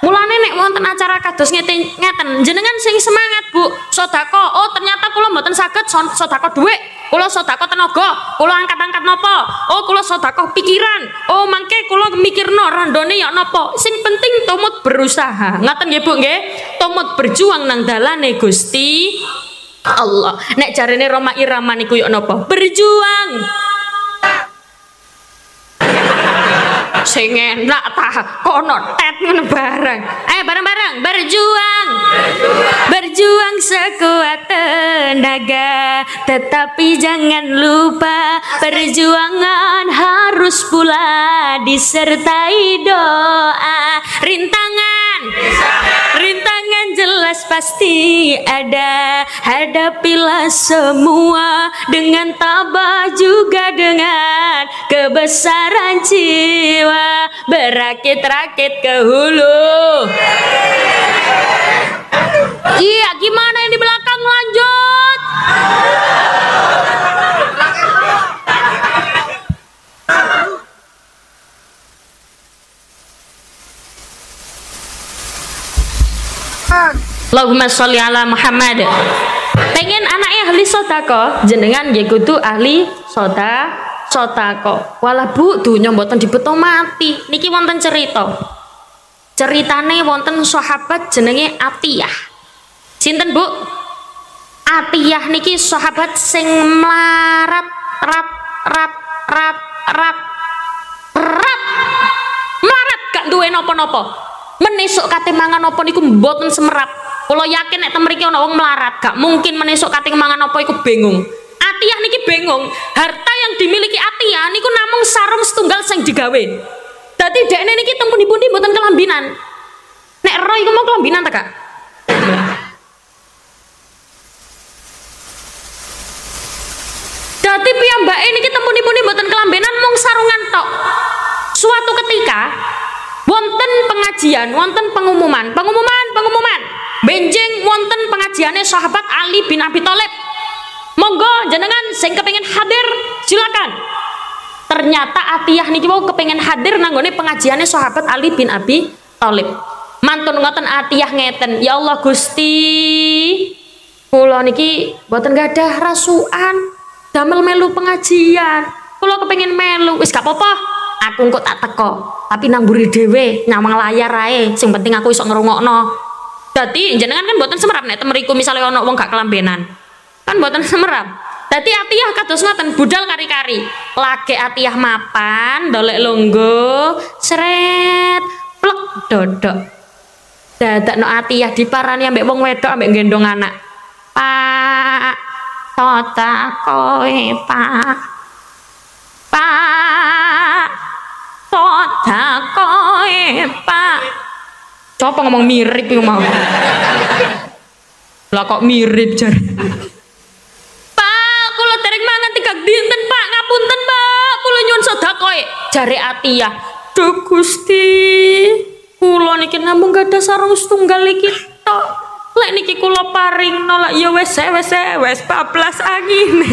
Mulane nek wonten acara kados ngeten ngeten jenengan sing semangat Bu. Sodako. Oh ternyata kula mboten saged sodako dhuwit. Kula sodako tenaga, kula angkat-angkat napa? Oh kula sodako pikiran. Oh mangke kula mikirno randone ya napa? Sing penting tumut berusaha. Ngaten nggih Bu nggih. Tumut berjuang nang dalane Gusti Allah. Nek jarene Roma Irama niku yo napa? Berjuang. Sing enak ta kono tet ngono bareng. Eh bareng-bareng berjuang. Berjuang sekuat tenaga, tetapi jangan lupa perjuangan harus pula disertai doa. Rintangan. Rintangan. Jelas pasti ada. Hadapilah semua dengan tabah juga dengan kebesaran jiwa. Berakit-rakit ke hulu. Iya gimana yang di belakang lanjut Allahumma sholli ala Muhammad. Pengen anaknya ahli sotako, jenengan ya kudu ahli sota sotako. Walah bu, dunya mboten dibeto mati. Niki wonten cerita. Ceritane wonten sahabat jenenge Atiyah. Sinten bu? Atiyah niki sahabat sing melarat rat rat rat rat rat melarat gak duwe napa-napa. Menesuk kate mangan apa niku mboten semerap. Kula yakin nek temriki ana wong melarat, gak mungkin menesuk kate mangan apa iku bingung. Atiyah niki bingung, harta yang dimiliki Atiyah niku namung sarung setunggal sing digawe. Dadi dekne niki teng pundi-pundi mboten kelambinan. Nek ero iku mau kelambinan ta, Kak? Dadi piyambake niki teng pundi-pundi mboten kelambenan mung sarungan tok. Suatu ketika wonten pengajian, wonten pengumuman, pengumuman, pengumuman. Benjing wonten pengajiannya sahabat Ali bin Abi Thalib. Monggo jenengan sing kepengin hadir silakan. Ternyata Atiyah niki mau kepengin hadir nanggone pengajiannya sahabat Ali bin Abi Thalib. Mantun ngoten Atiyah ngeten, ya Allah Gusti. Kula niki boten gadah rasukan damel melu pengajian. Kula kepengin melu, wis gak apa-apa. Aku engko tak teko, tapi nang mburi dhewe nyawang layar ae. Sing penting aku iso ngrungokno. Dadi jenengan kan boten semerap nek temeriku misale ana wong gak kelambenan. Kan boten semerap. Dadi Atiyah kados ngoten budal kari-kari. Lage Atiyah mapan, dolek longgo, sret, plek dodok. Dadakno Atiyah diparani ambek wong wedok ambek gendong anak. Pak, tota koe, Pak. Pak, tota koe, Pak. Coba ngomong mirip iku mau. Lah kok mirip jar. Pak, kula dereng mangan tiga dinten, Pak. Ngapunten, Pak. Kula nyuwun sedakoe. Jare Atiyah. Duh Gusti. Kula niki namung gak ada sarung setunggal iki tok. Lek niki kula paring nolak ya wes wes wes bablas angin.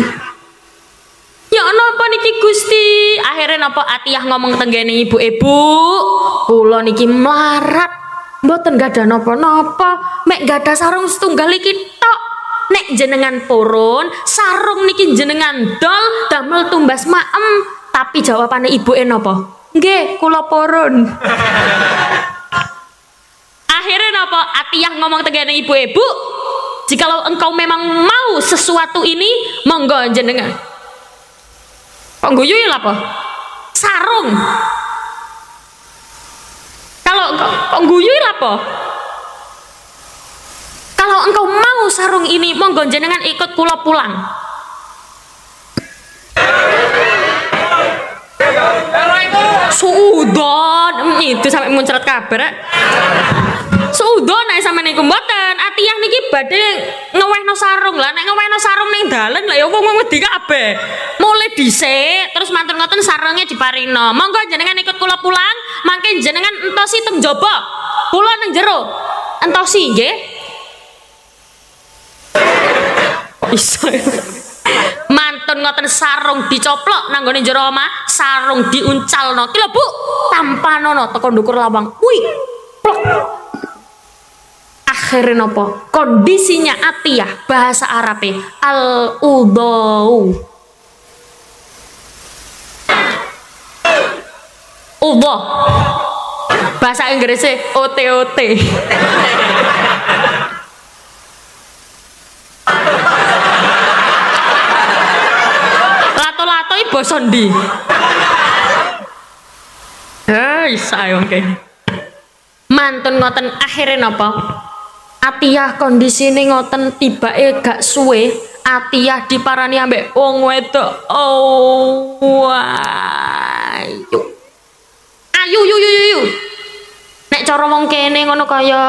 Ya napa niki Gusti? Akhirnya napa Atiyah ngomong tenggene ibu-ibu, kula niki melarat. Mboten gadah napa-napa, mek gadah sarung setunggal iki tok. Nek jenengan purun, sarung niki jenengan dol damel tumbas maem. Tapi jawabane ibu napa? Nggih, kula purun. Akhirnya napa? Atiyah ngomong tegane ibu-ibu, jikalau engkau memang mau sesuatu ini, monggo jenengan. Kok guyu ya apa? Sarung. Kalau kok, kok guyu ya apa? Kalau engkau mau sarung ini, monggo jenengan ikut kula pulang. Suudon, itu sampai muncrat kabar. Suudon nek sampe niku mboten. Atiyah niki badhe ngewehno sarung lah. Nek ngewehno sarung ning dalan lah ya wong-wong wedi kabeh. Mulai dhisik terus mantun ngoten sarungnya diparino. Monggo jenengan ikut kula pulang, mangke jenengan entosi teng jaba. Kula nang jero. Entosi nggih. Iso. Mantun ngoten sarung dicoplok nang gone jero omah, sarung diuncalno. Ki lho Bu, tampanono teko ndukur lawang. Wih. Plok. Akhirnya nopo? Kondisinya atiyah bahasa Arabnya al udau. Udah. Bahasa Inggrisnya OTOT. Lato-lato iki basa ndi? Hei, saya. Mantun ngoten akhirnya napa? Atiyah kondisine ngoten tibake gak suwe, Atiyah diparani ambek wong wedok. Oh, ayo. Ayu yu yu yu. Nek cara wong kene ngono kaya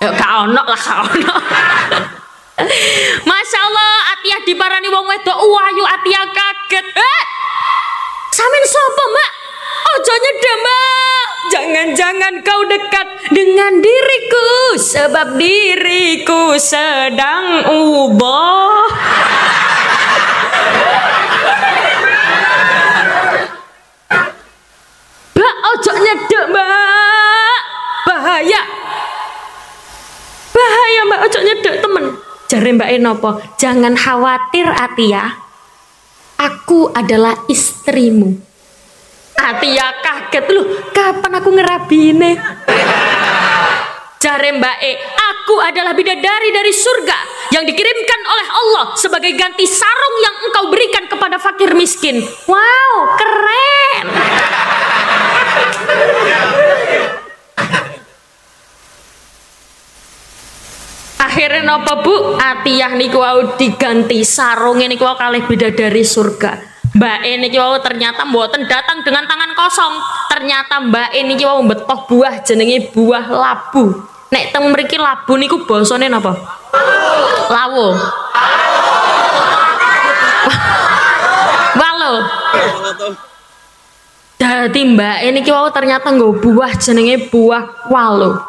ya gak ono lah gak ono. Masya Allah, Atiyah diparani wong wedok. Wayu Atiyah kaget. Eh, Samin sopo mbak? Ojo nyedam mbak. Jangan-jangan kau dekat dengan diriku sebab diriku sedang ubah. Mbak ojo nyedek mbak. Bahaya. Bahaya mbak ojo nyedek temen. Jare mbak Enopo, jangan khawatir Atia. Aku adalah istrimu. Atia kaget loh, kapan aku ngerabine? Jare Mbak E, aku adalah bidadari dari surga yang dikirimkan oleh Allah sebagai ganti sarung yang engkau berikan kepada fakir miskin. Wow, keren. Akhirnya napa Bu? Atiyah niku diganti sarungnya niku wau kalih bidadari surga. Mbak niki wau ternyata mboten datang dengan tangan kosong. Ternyata Mbak niki wau betoh buah jenenge buah labu. Nek teng mriki labu niku basane napa? Lawo. Walo. Dadi Mbak niki wau ternyata nggo buah jenenge buah walo.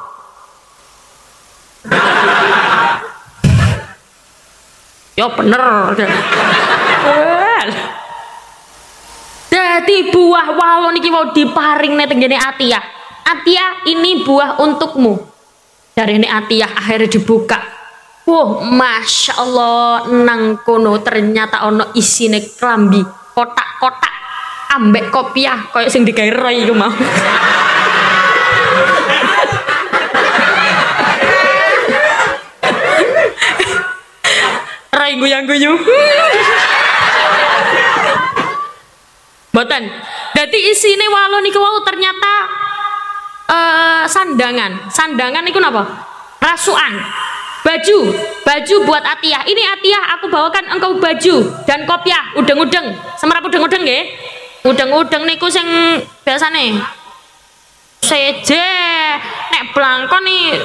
Ya bener. Well. Jadi buah walo niki mau diparing nih tenggene Atia. Atia ini buah untukmu. Dari ini Atia akhirnya dibuka. Wah, masya Allah, nang kono ternyata ono isine klambi kotak-kotak ambek kopiah koyo sing digawe Roy iku mau. Roy guyang-guyu. Boten. Jadi isine walo niku wau ternyata eh sandangan. Sandangan niku napa? Rasukan. Baju, baju buat Atiyah. Ini Atiyah aku bawakan engkau baju dan kopiah, udeng-udeng. Semerap udeng-udeng nggih. Udeng-udeng niku sing biasane seje nek blangkon nih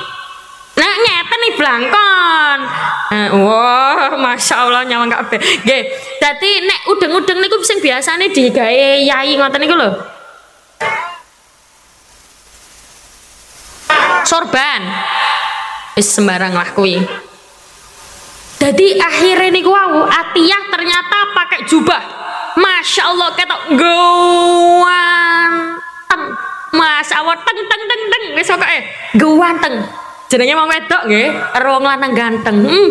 Nah, ngeten nih blangkon. Eh, wah, masya Allah nyawang kabeh. Nggih. Dadi nek udeng-udeng niku sing biasane digawe yai ngoten niku lho. Sorban. Wis sembarang lah kuwi. Jadi akhirnya niku wau Atiyah ternyata pakai jubah. Masya Allah ketok ganteng. Mas awak teng teng teng teng wis pokoke ganteng. Jenenge wong wedok nggih, wong lanang ganteng. Hmm.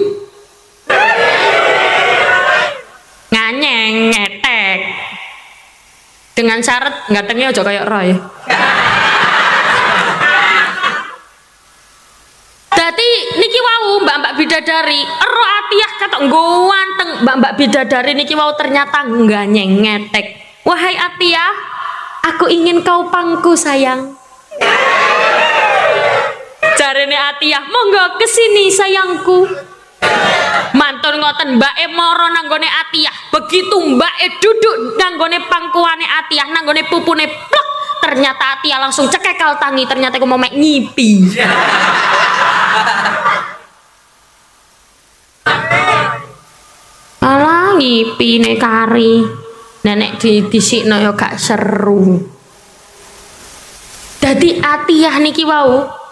Nganyeng ngetek. Dengan syarat gantengnya aja kayak Roy. Dadi niki wau mbak-mbak bidadari, ero Atiyah ketok ganteng. Mbak-mbak bidadari niki wau ternyata nganyeng ngetek. Wahai Atiyah, aku ingin kau pangku sayang. Jarene Atiyah, monggo ke sini sayangku. Mantun ngoten Mbak E moro nanggone Atiyah. Begitu Mbak E duduk nanggone pangkuane Atiyah, nanggone pupune plek. Ternyata Atiyah langsung cekekal tangi, ternyata aku mau mek ngipi. Alah ngipi nek kari. Nenek di disikno yo gak seru. Dadi Atiyah niki wau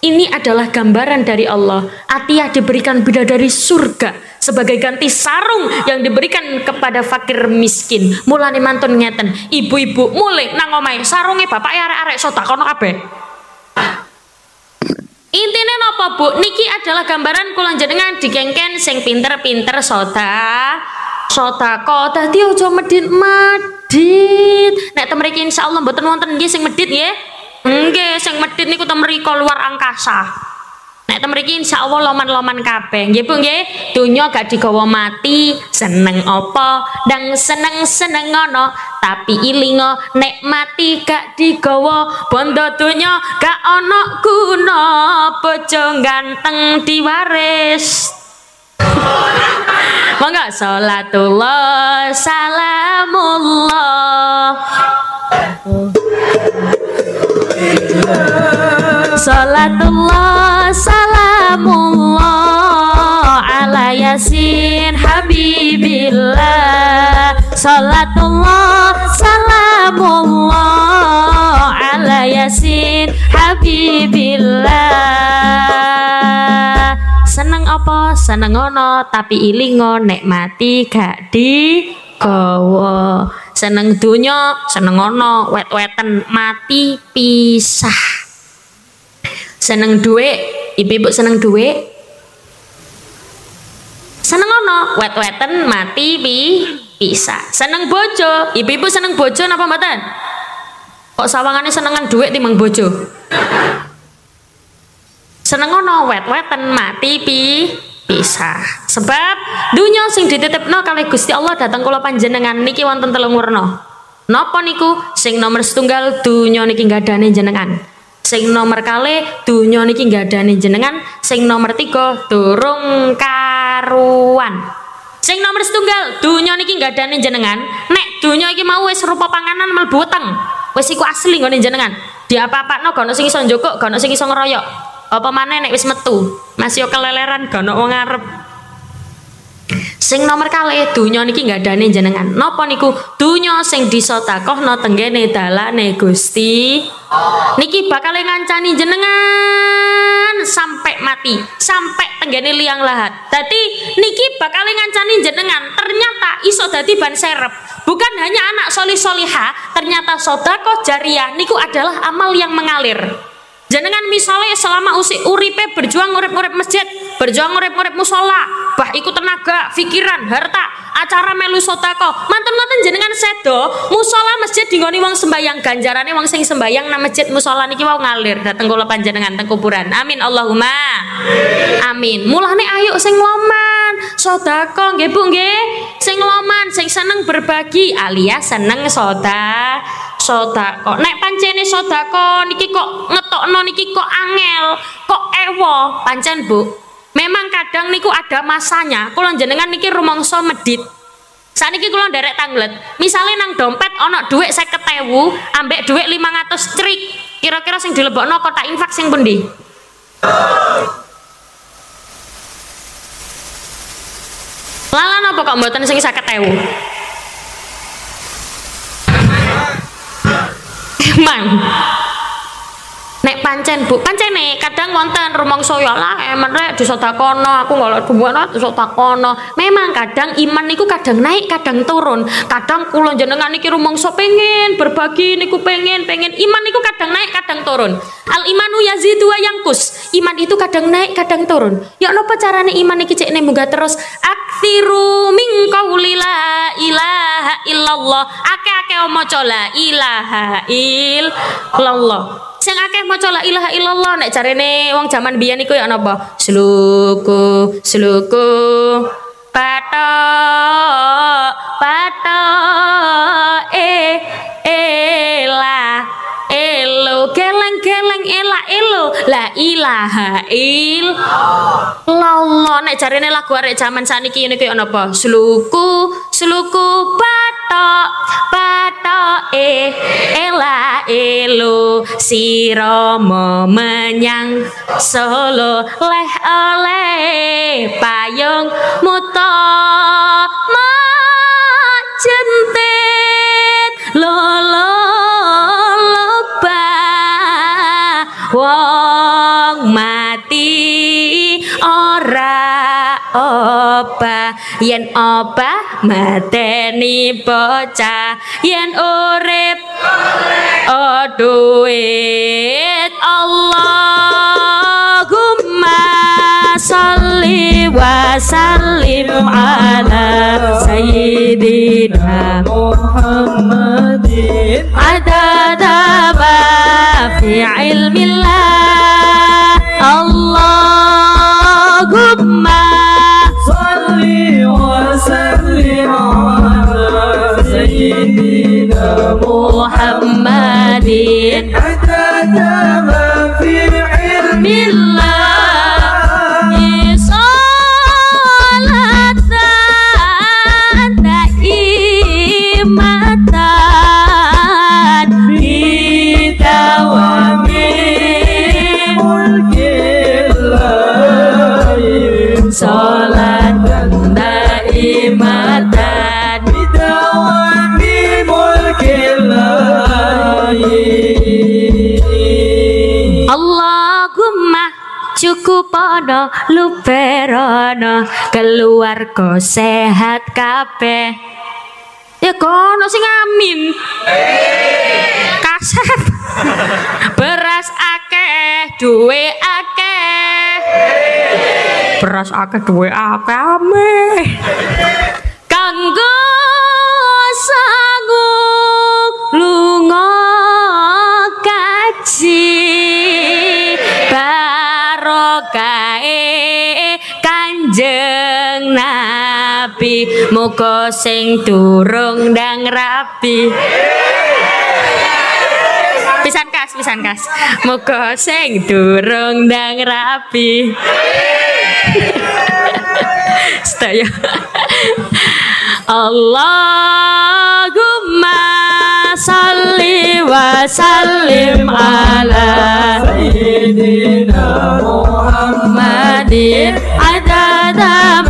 ini adalah gambaran dari Allah. Atiyah diberikan bidadari surga sebagai ganti sarung yang diberikan kepada fakir miskin. Mulane mantun ngeten, ibu-ibu mulai nang omahe sarunge bapak arek-arek sedekah kabeh. Intinya napa Bu? Niki adalah gambaran kula jenengan digengken sing pinter-pinter soda. Sodako dadi aja medit-medit. Nek te mriki insyaallah mboten wonten nggih sing medit nggih. Nggih, sing medit niku te mriko luar angkasa. Nek te mriki insyaallah loman-loman kabeh. Nggih Bu nggih. Donya gak digawa mati, seneng apa? Dang seneng-seneng ngono, tapi ilingo nek mati gak digawa. Bondo donya gak ana guna, bojo ganteng diwaris. Monggo salatullah salamullah Salatullah salamullah ala yasin habibillah. Salatullah salamullah ala yasin habibillah Seneng apa? Seneng ngono tapi ilingo nek mati gak digawa. Seneng dunya, seneng ngono, wet-weten mati pisah. Seneng duit ibu-ibu seneng duit seneng ono wet-weten mati pi bisa seneng bojo ibu-ibu seneng bojo napa mboten? Kok sawangannya senengan duit timbang bojo seneng ono wet-weten mati pi bisa. Sebab dunia sing dititipno kali Gusti Allah datang kula panjenengan niki wonten telung werna. Napa niku? Sing nomor setunggal dunia niki gadane jenengan. Sing nomor kali dunya niki nggak ada nih jenengan. Sing nomor tiga durung karuan. Sing nomor setunggal dunya niki nggak ada nih jenengan. Nek dunya iki mau wis rupa panganan weteng wis iku asli nggone jenengan. Di apa-apa no gono sing iso njokok gono sing iso apa mana nek wis metu masih keleleran gono wong arep Sing nomor kali dunya niki nggak ada jenengan. Nopo niku dunya sing no tenggene dalane Gusti. Niki bakal ngancani jenengan sampai mati, sampai tenggene liang lahat. Tadi niki bakal ngancani jenengan. Ternyata iso dadi ban serep. Bukan hanya anak soli soliha, ternyata sodako jariah niku adalah amal yang mengalir. Jenengan misalnya selama usi uripe berjuang urip-urip masjid, berjuang urip-urip musola, bah ikut tenaga, pikiran, harta, acara melu sotako. Manten-manten jenengan sedo, musola masjid dingoni wong sembayang ganjarane wong sing sembayang nang masjid musola niki wau ngalir dateng kula panjenengan teng kuburan. Amin Allahumma. Amin. Mulane ayo sing loman, sodako nggih Bu nggih. Sing loman, sing seneng berbagi alias seneng soda sodako. Nek pancene sodako niki kok ngetokno niki kok angel kok ewo. Pancen bu. Memang kadang niku ada masanya. Kalau jenengan niki rumongso medit. Saat niki kalau derek tanglet. Misalnya nang dompet ono duit saya ketewu ambek duit 500 trik kira-kira sing dilebokno kotak infak sing pundi? Lala apa kok mboten sing 50.000 emang nek pancen bu pancen nih kadang wonten rumong soya lah emang rek disodakono aku nggak duwe disodakono memang kadang iman niku kadang naik kadang turun. Kadang kulon jenengan niki rumong so pengen berbagi niku pengen pengen. Iman niku kadang naik kadang turun. Al imanu yazidu wa yangkus iman itu kadang naik kadang turun. Ya nopo carane iman niki cek muga terus aksiru min qauli la ilaha illallah. Ake-ake maca la ilaha illallah sing akeh maca la ilaha illallah nek jarene wong jaman biyen iku ya napa sluku sluku pato pato eh ela elo geleng geleng ela elo la ilaha illallah. Nek jarene lagu arek jaman saniki niku ya napa? Sluku sluku pato pato eh ela elo siromo menyang solo. Leh oleh payung muto majentet lolo mati. Ora opa yen opa mateni bocah. Yen urip oh duit Allahumma salli wa sallim ala sayyidina Muhammadin. Adada ma fi ilmillah. سيدنا محمد. حتى Allahumma cukup ono luberono keluarga sehat kabeh. Ya kono sing amin? Kasep. Beras akeh duwe akeh. Beras akeh duwe akeh ameh. Kanggo sanggup lunga nabi muga sing durung ndang rabi. Pisan kas pisan kas. Muga sing durung ndang rabi. Sedaya. Allahumma salli wa sallim ala Sayyidina Muhammadin adada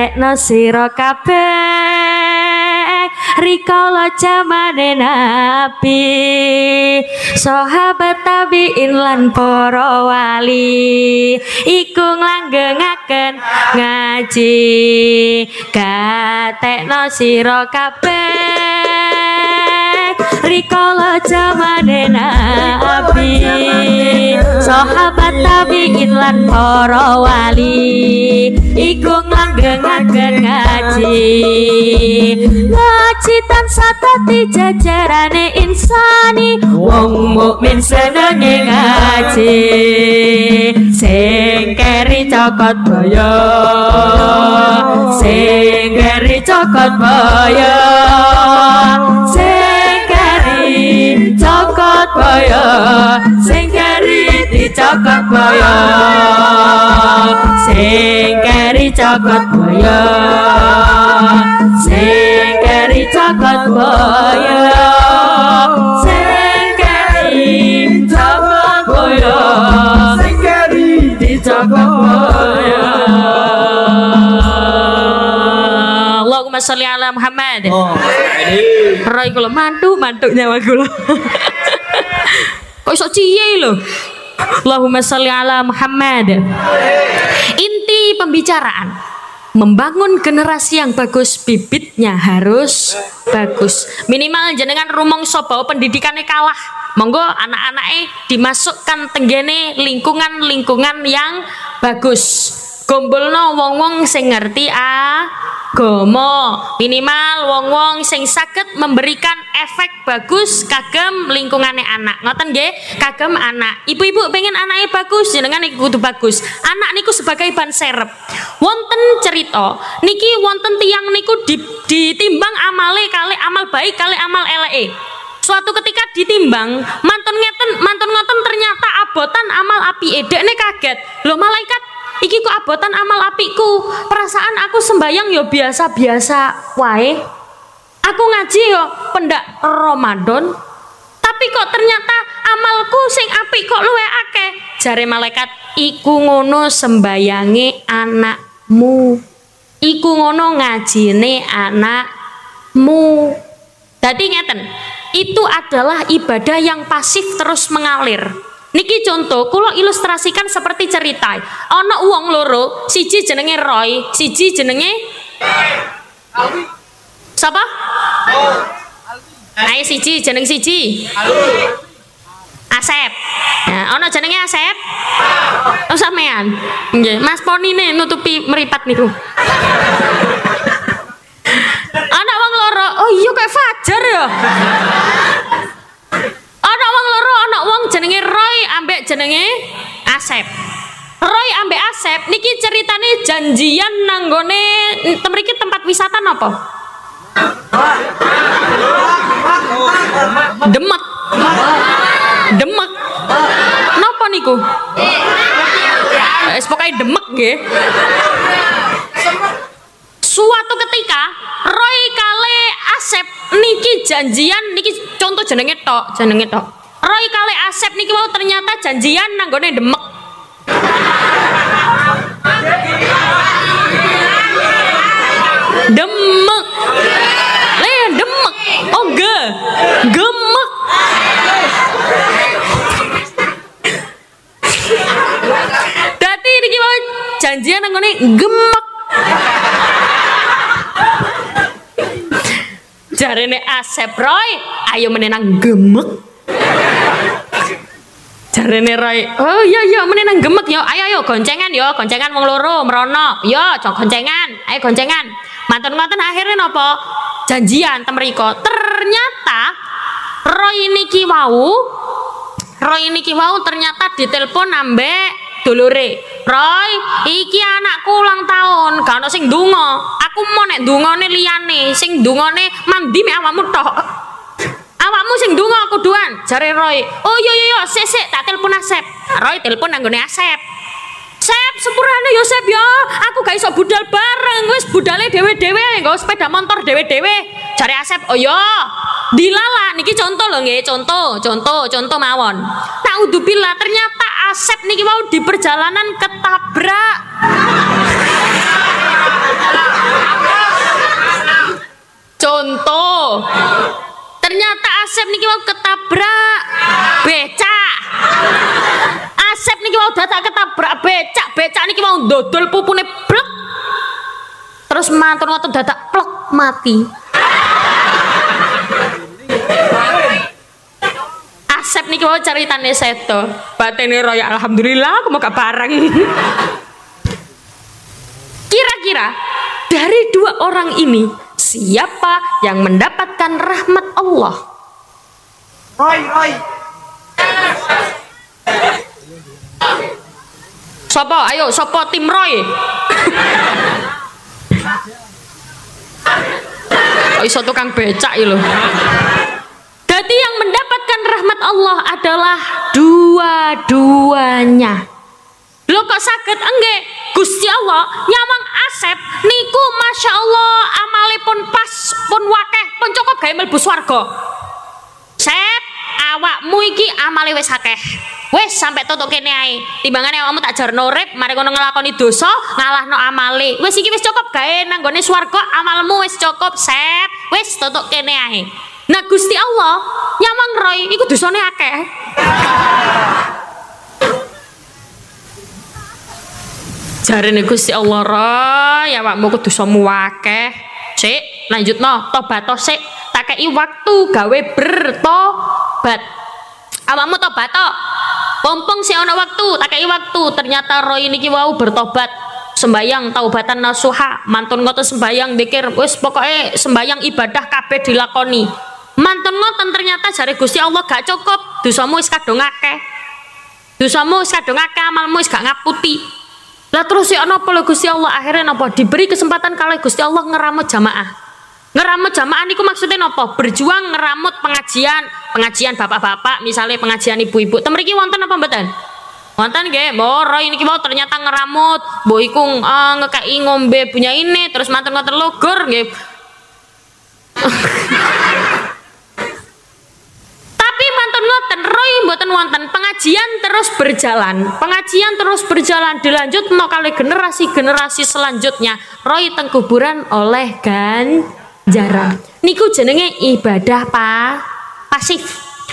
Katekno siro kabeh. Rikala jamane nabi sahabat tabiin lan para wali. Iku nglanggengaken ngaji. Katekno sira kabeh rikala jamane nabi. Sahabat tabiin lan para wali. Iku nglanggengaken ngaji. Ngaji tansah dadi jajarane insani. Wong mukmin senenge ngaji. Sing keri cokot boyo. Sing keri cokot boyo. Sing cokot boyo sing keri dicokot boyo. Sing keri cokot boyo. Sing keri cokot boyo. Sing keri cokot boyo. Sing keri dicokot boyo. Allahumma sholli ala Muhammad. Oh, Roy kula mantuk mantuk nyawa kula. Kok iso ciye lho. Allahumma sholli ala Muhammad. Inti pembicaraan membangun generasi yang bagus bibitnya harus bagus minimal jenengan rumongso bahwa pendidikannya kalah monggo anak-anaknya dimasukkan tenggene lingkungan-lingkungan yang bagus gombolno wong-wong sing ngerti agama minimal wong-wong sing saged memberikan efek bagus kagem lingkungannya anak. Ngoten nggih? Kagem anak. Ibu-ibu pengen anaknya bagus jenengan iku kudu bagus. Anak niku sebagai ban serep. Wonten cerita niki wonten tiang niku di, ditimbang amale kali amal baik kali amal eleke. Suatu ketika ditimbang mantun ngeten mantun ngoten ternyata abotan amal api edek kaget. Lo malaikat iki kok abotan amal apiku perasaan aku sembayang yo biasa-biasa wae. Aku ngaji yo pendak Ramadan. Tapi kok ternyata amalku sing apik kok luwe akeh? Jare malaikat iku ngono sembayange anakmu. Iku ngono ngajine anakmu. Jadi ngeten, itu adalah ibadah yang pasif terus mengalir. Niki contoh, kulo ilustrasikan seperti cerita. Ono uang loro, siji jenenge Roy, siji jenenge Siapa? Ayo siji jeneng siji. Asep. Ya, ono jenenge Asep. Oh sampean. Nggih, Mas Poni nih nutupi meripat niku. Anak wong loro. Oh iya kayak Fajar ya. Anak wong loro, anak wong jenenge Roy ambek jenenge Asep. Roy ambek Asep niki ceritane janjian nanggone temriki tempat wisata napa? Demek. Demek. Napa niku? Eh, pokoknya demek nggih. Suatu ketika Roy kale Asep niki janjian niki contoh jenenge tok, jenenge tok. Roy kale Asep niki mau ternyata janjian nanggone demek. Demek. Le demek. Oh ge. Gemek. Dadi niki mau janjian nanggone gemek. Jarene Asep Roy, ayo menenang gemek. Jarene Roy, oh iya iya menenang gemek yo. Ayo ayo goncengan yo, goncengan wong loro merono. Yo, cok goncengan. Ayo goncengan. Mantan-mantan akhirnya nopo? Janjian temeriko. Ternyata Roy niki wau Roy niki wau ternyata ditelepon ambek dulure Roy iki anakku ulang tahun gak ono sing aku mau nek ndongane liyane sing ndongane mandi mek awakmu tok awakmu sing ndonga kuduan? Jare Roy. Oh iya iya iya. Sik sik. Tak telepon Asep. Roy telepon nanggone Asep. Sep, sepurane yo Sep yo. Aku gak iso budal bareng, wis budale dhewe-dhewe, nggo sepeda motor dhewe-dhewe. Jare Asep, "Oh yo, dilala. Niki contoh lho nggih, contoh, contoh, contoh mawon." Naudzubillah, ternyata Asep niki mau di perjalanan ketabrak. Contoh. Ternyata Asep niki mau ketabrak becak. Asep niki mau dadak ketabrak becak, becak niki mau dodol pupune blek. Terus mantur ngoten dadak plek mati. Asep niki mau ceritane seto. Batene roya alhamdulillah aku mau bareng. Kira-kira dari dua orang ini siapa yang mendapatkan rahmat Allah? Roy, Roy. Sopo? Ayo, sopo tim Roy? Kok iso tukang becak lho. Jadi yang mendapatkan rahmat Allah adalah dua-duanya. Lo kok sakit enggak? Gusti Allah nyawang Asep niku Masya Allah amale pun pas pun wakeh pun cukup gawe mlebu swarga. Sep, awakmu iki amale wis akeh. Wis sampai tutuk kene ae. Timbangane awakmu tak jarno urip, mari ngono nglakoni dosa, ngalahno amale. Wis iki wis cukup gawe nang gone amalmu wis cukup, Sep. Wis tutuk kene ae. Nah Gusti Allah nyamang Roy iku dosane akeh. Jarene Gusti Allah Roy, awakmu kudu dosamu akeh. Sik, lanjutno, tobat to sik. Tak kei waktu gawe bertobat. Awakmu tobat to. Pompong sih ana waktu, tak kei waktu. Ternyata Roy niki wau bertobat. sembayang taubatan nasuha mantun ngoten sembayang dikir wis pokoknya sembayang ibadah kabeh dilakoni mantun ngoten ternyata jari Gusti Allah gak cukup dosamu wis kadung akeh dosamu wis kadung akeh amalmu wis gak ngaputi lah terus ya napa lho Gusti Allah? Akhirnya napa diberi kesempatan kalau Gusti Allah ngeramut jamaah. Ngeramut jamaah niku maksudnya napa berjuang ngeramut pengajian pengajian bapak-bapak misalnya pengajian ibu-ibu. Temriki wonten apa mboten wonten nggih moro ini mau ternyata ngeramut. Mbok iku uh, ngombe punya ini terus mantan ngoten logor nggih tapi mantan ngoten roy mboten wonten pengajian terus berjalan. Pengajian terus berjalan dilanjut no kali generasi generasi selanjutnya. Roy tengkuburan oleh ganjaran niku jenenge ibadah pa pasif.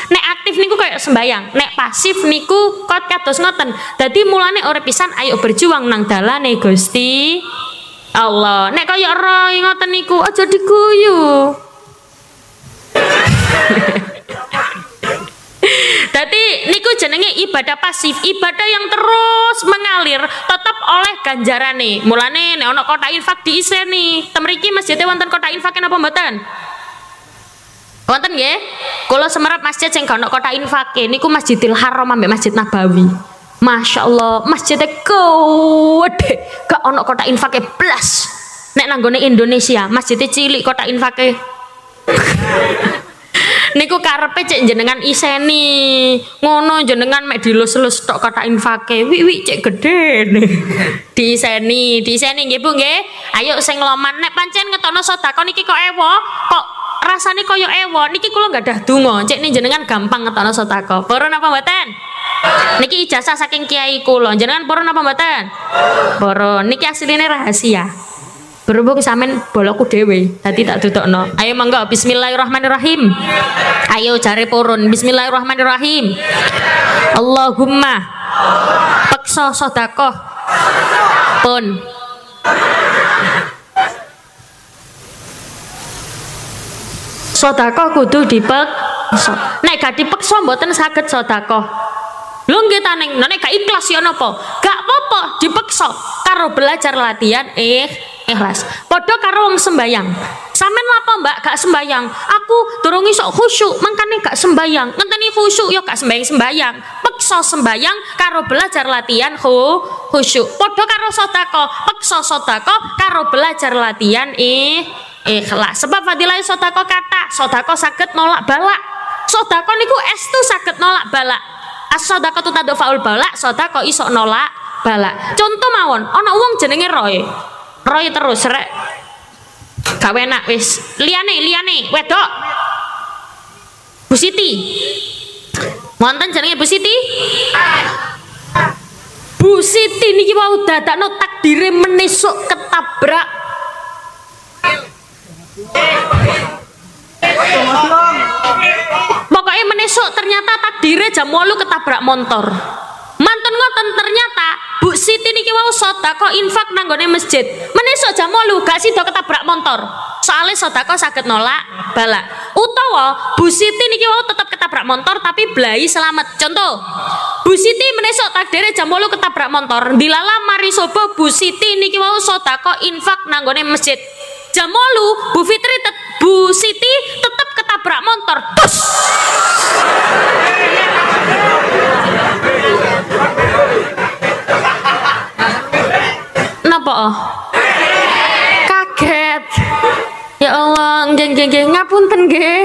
Nek aktif niku kayak sembayang nek pasif niku kot kados ngoten. Dadi mulane ora pisan ayo berjuang nang dalane Gusti Allah. Nek kaya roy ngoten niku aja diguyu Dadi niku jenenge ibadah pasif, ibadah yang terus mengalir tetap oleh ganjarane. Mulane nek kota infak diiseni. Temriki masjidnya wonten kota infak napa mboten? Wonten nggih? Kula semerap masjid sing ana kota infake niku Masjidil Haram ambek Masjid Nabawi. Masya Allah, masjidnya gede, gak ono kota infake plus. Nek nanggone Indonesia, masjidnya cilik kota infake. niku karepe cek jenengan iseni? Ngono jenengan mek dilus-lus tok kata infake. Wi wi cek gede diiseni diiseni nggih Bu nggih. Ayo sing loman. Nek pancen ngetokno sedekah niki kok ewo? Kok rasane koyo ewo? Niki kula nggak dah donga. Cek nih jenengan gampang ngetokno sedekah. Purun apa mboten? Niki ijazah saking kiai kula. Jenengan purun apa mboten? Purun niki asline rahasia berhubung samen bolokku dewe tadi tak no ayo mangga bismillahirrahmanirrahim. Ayo cari purun bismillahirrahmanirrahim. Allahumma pekso sodakoh pun. Sodakoh kudu dipek nek gak dipeksa mboten saged sodakoh Lu nggih ta ning nek gak ikhlas ya napa? Gak apa-apa dipeksa karo belajar latihan eh ikhlas. Padha karo wong sembayang. Sampeyan apa Mbak gak sembayang? Aku durung iso khusyuk, mangkane gak sembayang. Ngenteni khusyuk ya gak sembayang-sembayang. Peksa sembayang karo belajar latihan khu khusyuk. Padha karo sedekah, peksa sedekah karo belajar latihan eh ikhlas. Sebab fadilah sedekah kata, sedekah saged nolak balak. Sedekah niku estu saged nolak balak as-sadaqatu faul balak, sedekah iso nolak balak. Contoh mawon, ana wong jenenge Roy. Roy terus rek gawe enak wis. Liyane, liyane, wedok. Bu Siti. Wonten jenenge Bu Siti? Bu Siti niki wau dadakno takdire menesuk ketabrak Pokoknya menesuk ternyata takdirnya jam walu ketabrak motor. Mantan ngoten ternyata Bu Siti niki wau kok infak nanggone masjid. Menesuk jam walu gak sida ketabrak motor. Soalnya kok sakit nolak balak. Utawa Bu Siti niki wau tetap ketabrak motor tapi belai selamat. Contoh, Bu Siti menesuk takdirnya jam walu ketabrak motor. Dilala mari sobo Bu Siti niki wau kok infak nanggone masjid. Jam walu Bu Fitri tet Bu Siti tetap ketabrak motor. Tus. Napa? Oh? Kaget. Ya Allah, nggih nggih nggih ngapunten nggih.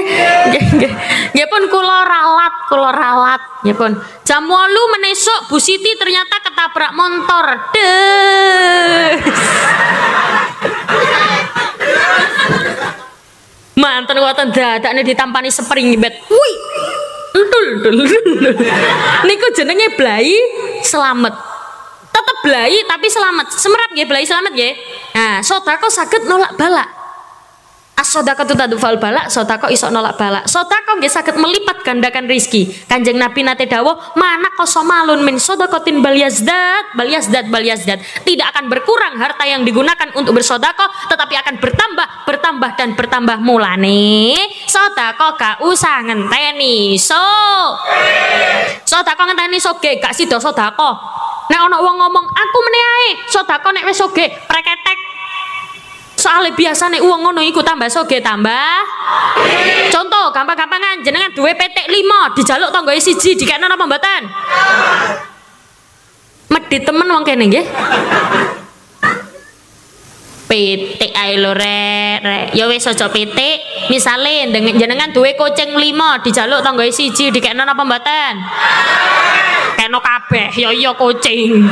Nggih nggih. Nggih pun kula ralat, kula ralat. Nggih pun. Jam 8 menesuk Bu Siti ternyata ketabrak motor. Des. mantan wonten dadakne ditampani spring bed wih entul niku jenenge blai selamat tetep blai tapi selamat semerap nggih blai selamat nggih nah sedekah saged nolak balak As-sodako tu fal balak, sodako isok nolak balak. Sodako nggih sakit melipat gandakan rizki. Kanjeng Nabi nate dawo, mana kosomalun min sodakotin bal yazdat, bal yazdat, bal yazdat. Tidak akan berkurang harta yang digunakan untuk bersodako, tetapi akan bertambah, bertambah dan bertambah mulane. Sodako ka usah ngenteni so. Sodako ngenteni so ge, gak sido sodako. Nek ana wong ngomong aku meneh ae, sedekah nek soge preketek. Soalnya biasa nek uang ngono iku tambah soge tambah. Contoh gampang-gampangan jenengan duwe petik 5 dijaluk tangga siji dikekno napa mboten? Medit temen wong kene nggih. Pitik ae lho rek, rek. Ya wis aja. Misale jenengan duwe kucing 5 dijaluk tangga siji dikekno napa mboten? Keno kabeh, ya iya kucing.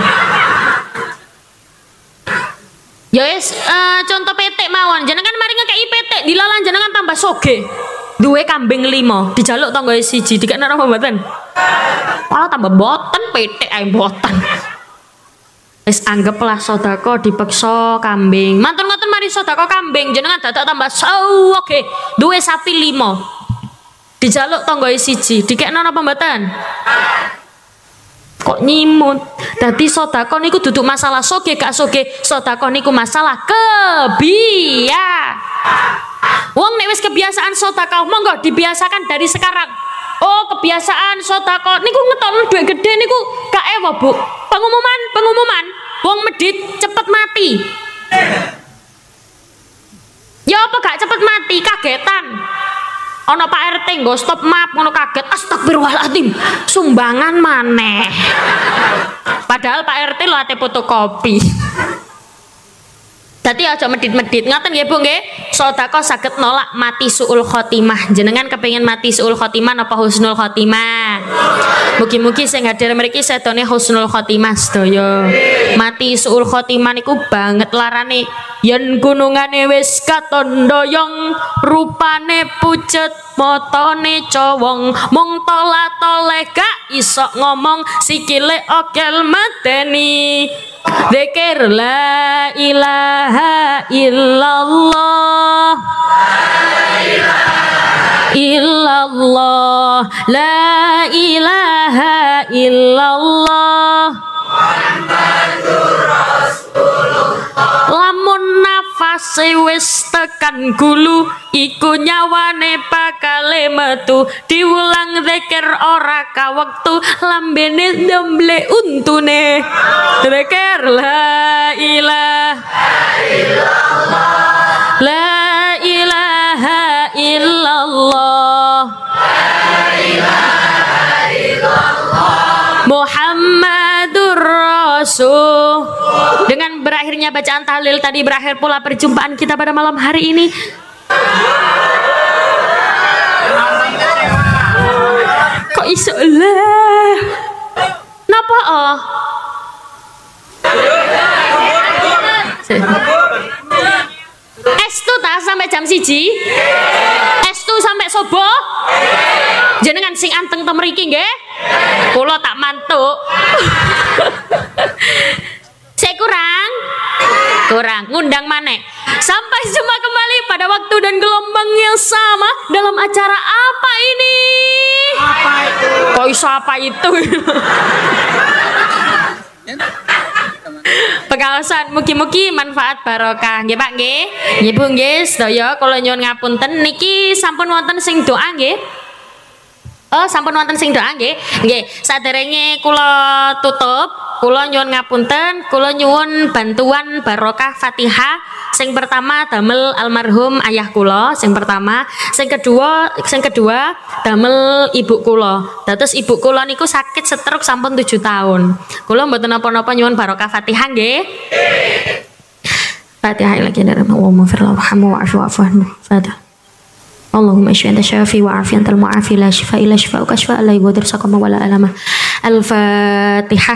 Ya wis eh, contoh petik mawon. Jenengan mari ngekeki petik dilalang jenengan tambah soge. Duwe kambing limo, dijaluk tangga siji, dikekno napa mboten? Malah tambah boten petik ae boten. Wis anggaplah sodako dipeksa kambing. Mantun ngoten mari sodako kambing jenengan dadak tambah soge. Duwe sapi limo. Dijaluk tangga siji, dikekno napa mboten? Kok nyimut? Dadi sodako niku duduk masalah soge gak soge sodako niku masalah kebia wong nek wis kebiasaan sodako monggo dibiasakan dari sekarang. Oh kebiasaan sodako niku ngetok duit gede niku gak ewa bu. Pengumuman pengumuman. Wong medit cepet mati. Ya apa gak cepet mati? Kagetan ono Pak RT nggo stop map ngono kaget. Astagfirullahaladzim sumbangan maneh. Padahal Pak RT lo ate fotokopi Dadi aja medit-medit ngaten nggih Bu nggih. Sedekah saged nolak mati suul khotimah. Jenengan kepengin mati suul khotimah napa husnul khotimah? Mugi-mugi sing hadir mriki sedone husnul khotimah sedaya. Mati suul khotimah niku banget larane yen gunungane wis katon doyong rupane pucet motone cowong mung tola tole gak iso ngomong sikile okel mateni Zikir la ilaha illallah. Illallah. La ilaha illallah. lamun nafase wis tekan gulu iku nyawane bakale metu. Diulang zikir ora ka wektu lambene demble untune. Zikir la ilaha la ilaha illallah Rasul Dengan berakhirnya bacaan tahlil tadi berakhir pula perjumpaan kita pada malam hari ini. Kok iso lah Napa oh? Es tuh tak sampai jam siji? Es tuh sampai sobo jenengan sing anteng to mriki nggih? Kula tak mantuk saya kurang. Kurang. Ngundang maneh sampai jumpa kembali pada waktu dan gelombang yang sama dalam acara apa ini? Apa itu? kok iso apa itu? Pengawasan mugi-mugi manfaat barokah. Nggih Pak nggih. Nggih Bu nggih. Sedaya kula nyuwun ngapunten. Niki sampun wonten sing doa nggih. Oh, sampun wonten sing doa nggih. Nggih, saderenge kula tutup, kula nyuwun ngapunten, kula nyuwun bantuan barokah Fatihah. Sing pertama damel almarhum ayah kula, sing pertama, sing kedua, sing kedua damel ibu kula. Dados ibu kula niku sakit stroke sampun 7 tahun. Kula mboten napa-napa nyuwun barokah Fatihah nggih. Fatihah lagi dari Allahumma firlahu warhamhu wa'fu wa'fu anhu. Fatihah. اللهم اشف انت الشافي وعافي انت المعافي لا شفاء الا شفاءك شفاء لا يغادر سقما ولا الما الفاتحه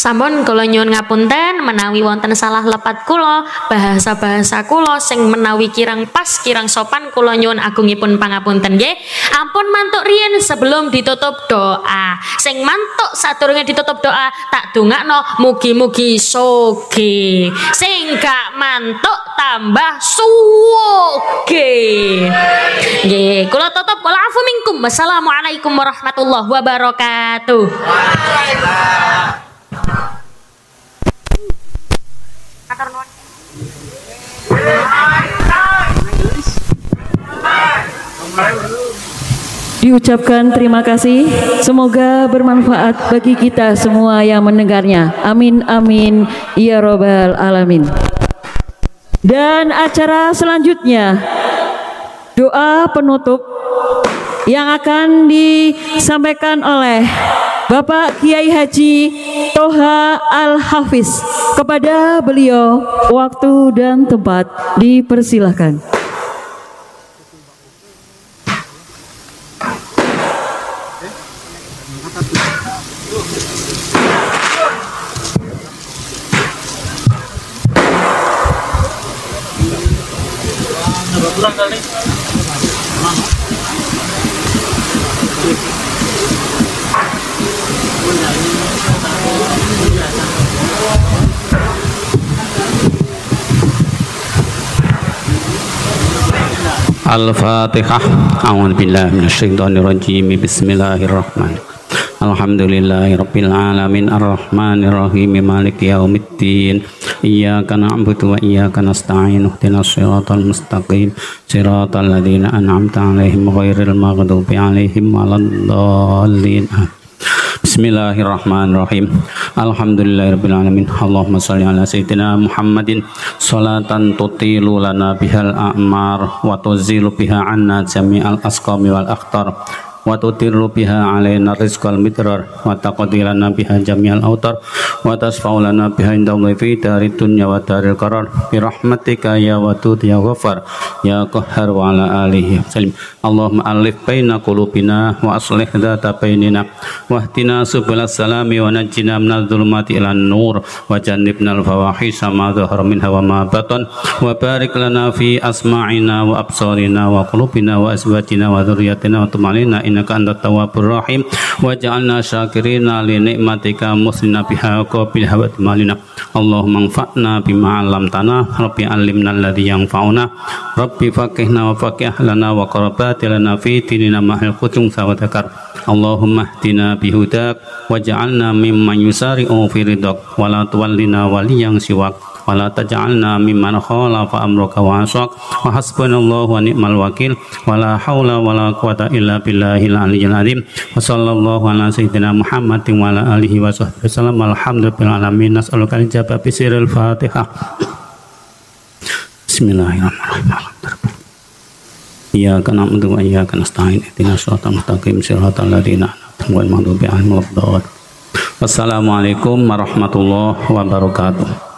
Sampun kula nyuwun ngapunten menawi wonten salah lepat kula, bahasa-bahasa kula sing menawi kirang pas, kirang sopan kula nyuwun agungipun pangapunten nggih. Ampun mantuk riyen sebelum ditutup doa. Sing mantuk sadurunge ditutup doa, tak dongakno mugi-mugi soge. Sing gak mantuk tambah suwoge. Nggih, kula tutup kula afu minkum. Wassalamualaikum warahmatullahi wabarakatuh. Diucapkan terima kasih, semoga bermanfaat bagi kita semua yang mendengarnya. Amin amin ya robbal alamin. Dan acara selanjutnya doa penutup yang akan disampaikan oleh Bapak Kiai Haji Toha Al Hafiz. Kepada beliau waktu dan tempat dipersilahkan. Al-Fatihah. A'udzu billahi minasyaitonir rajim Bismillahirrahmanirrahim. Alhamdulillahi rabbil alamin. Arrahmanir rahim maliki yaumiddin. Iyyaka na'budu wa iyyaka nasta'in. Ihdinas siratal mustaqim. Siratal ladzina an'amta 'alaihim ghairil maghdubi 'alaihim waladdallin Bismillahirrahmanirrahim. Alhamdulillahirrahmanirrahim Allahumma salli ala Sayyidina Muhammadin. Salatan tutilu lana bihal a'mar Wa tuzilu biha anna jami'al asqami wal akhtar wa tutirru biha alaina rizqal midrar wa taqdirana biha jami'al autar wa tasfaulana biha inda fi darid dunya wa daril qarar. Bi rahmatika ya wadud ya ghafar ya qahhar wa ala alihi salim Allahumma alif baina qulubina wa aslih dhata bainina wa hdina subul salami wa najjina minadh dhulumati nur wa jannibna al fawahisha ma dhahara minha wa ma batan wa barik lana fi asma'ina wa absarina wa qulubina wa azwajina wa dhurriyyatina wa tumalina innaka antat tawwabur rahim waj'alna syakirina li ni'matika muslimina biha qabil hawat malina. Allahumma anfa'na bima 'allamtana rabbi 'allimna alladhi yanfa'una rabbi faqihna wa faqih lana wa qarabati lana fi dinina mahil kutung sawadakar Allahumma hdina bihudak waj'alna mimman yusari'u fi ridak wa la tuwallina waliyan siwak wala taj'alna mimman khalafa amraka wa asak wa hasbunallahu wa ni'mal wakil. Wala haula wala quwata illa billahil aliyyil azim wa sallallahu ala sayyidina Muhammadin wa ala alihi wa sahbihi wasallam alhamdulillah alamin. Nas'aluka al-ijabah bi sirril fatihah Bismillahirrahmanirrahim. Wassalamualaikum warahmatullahi wabarakatuh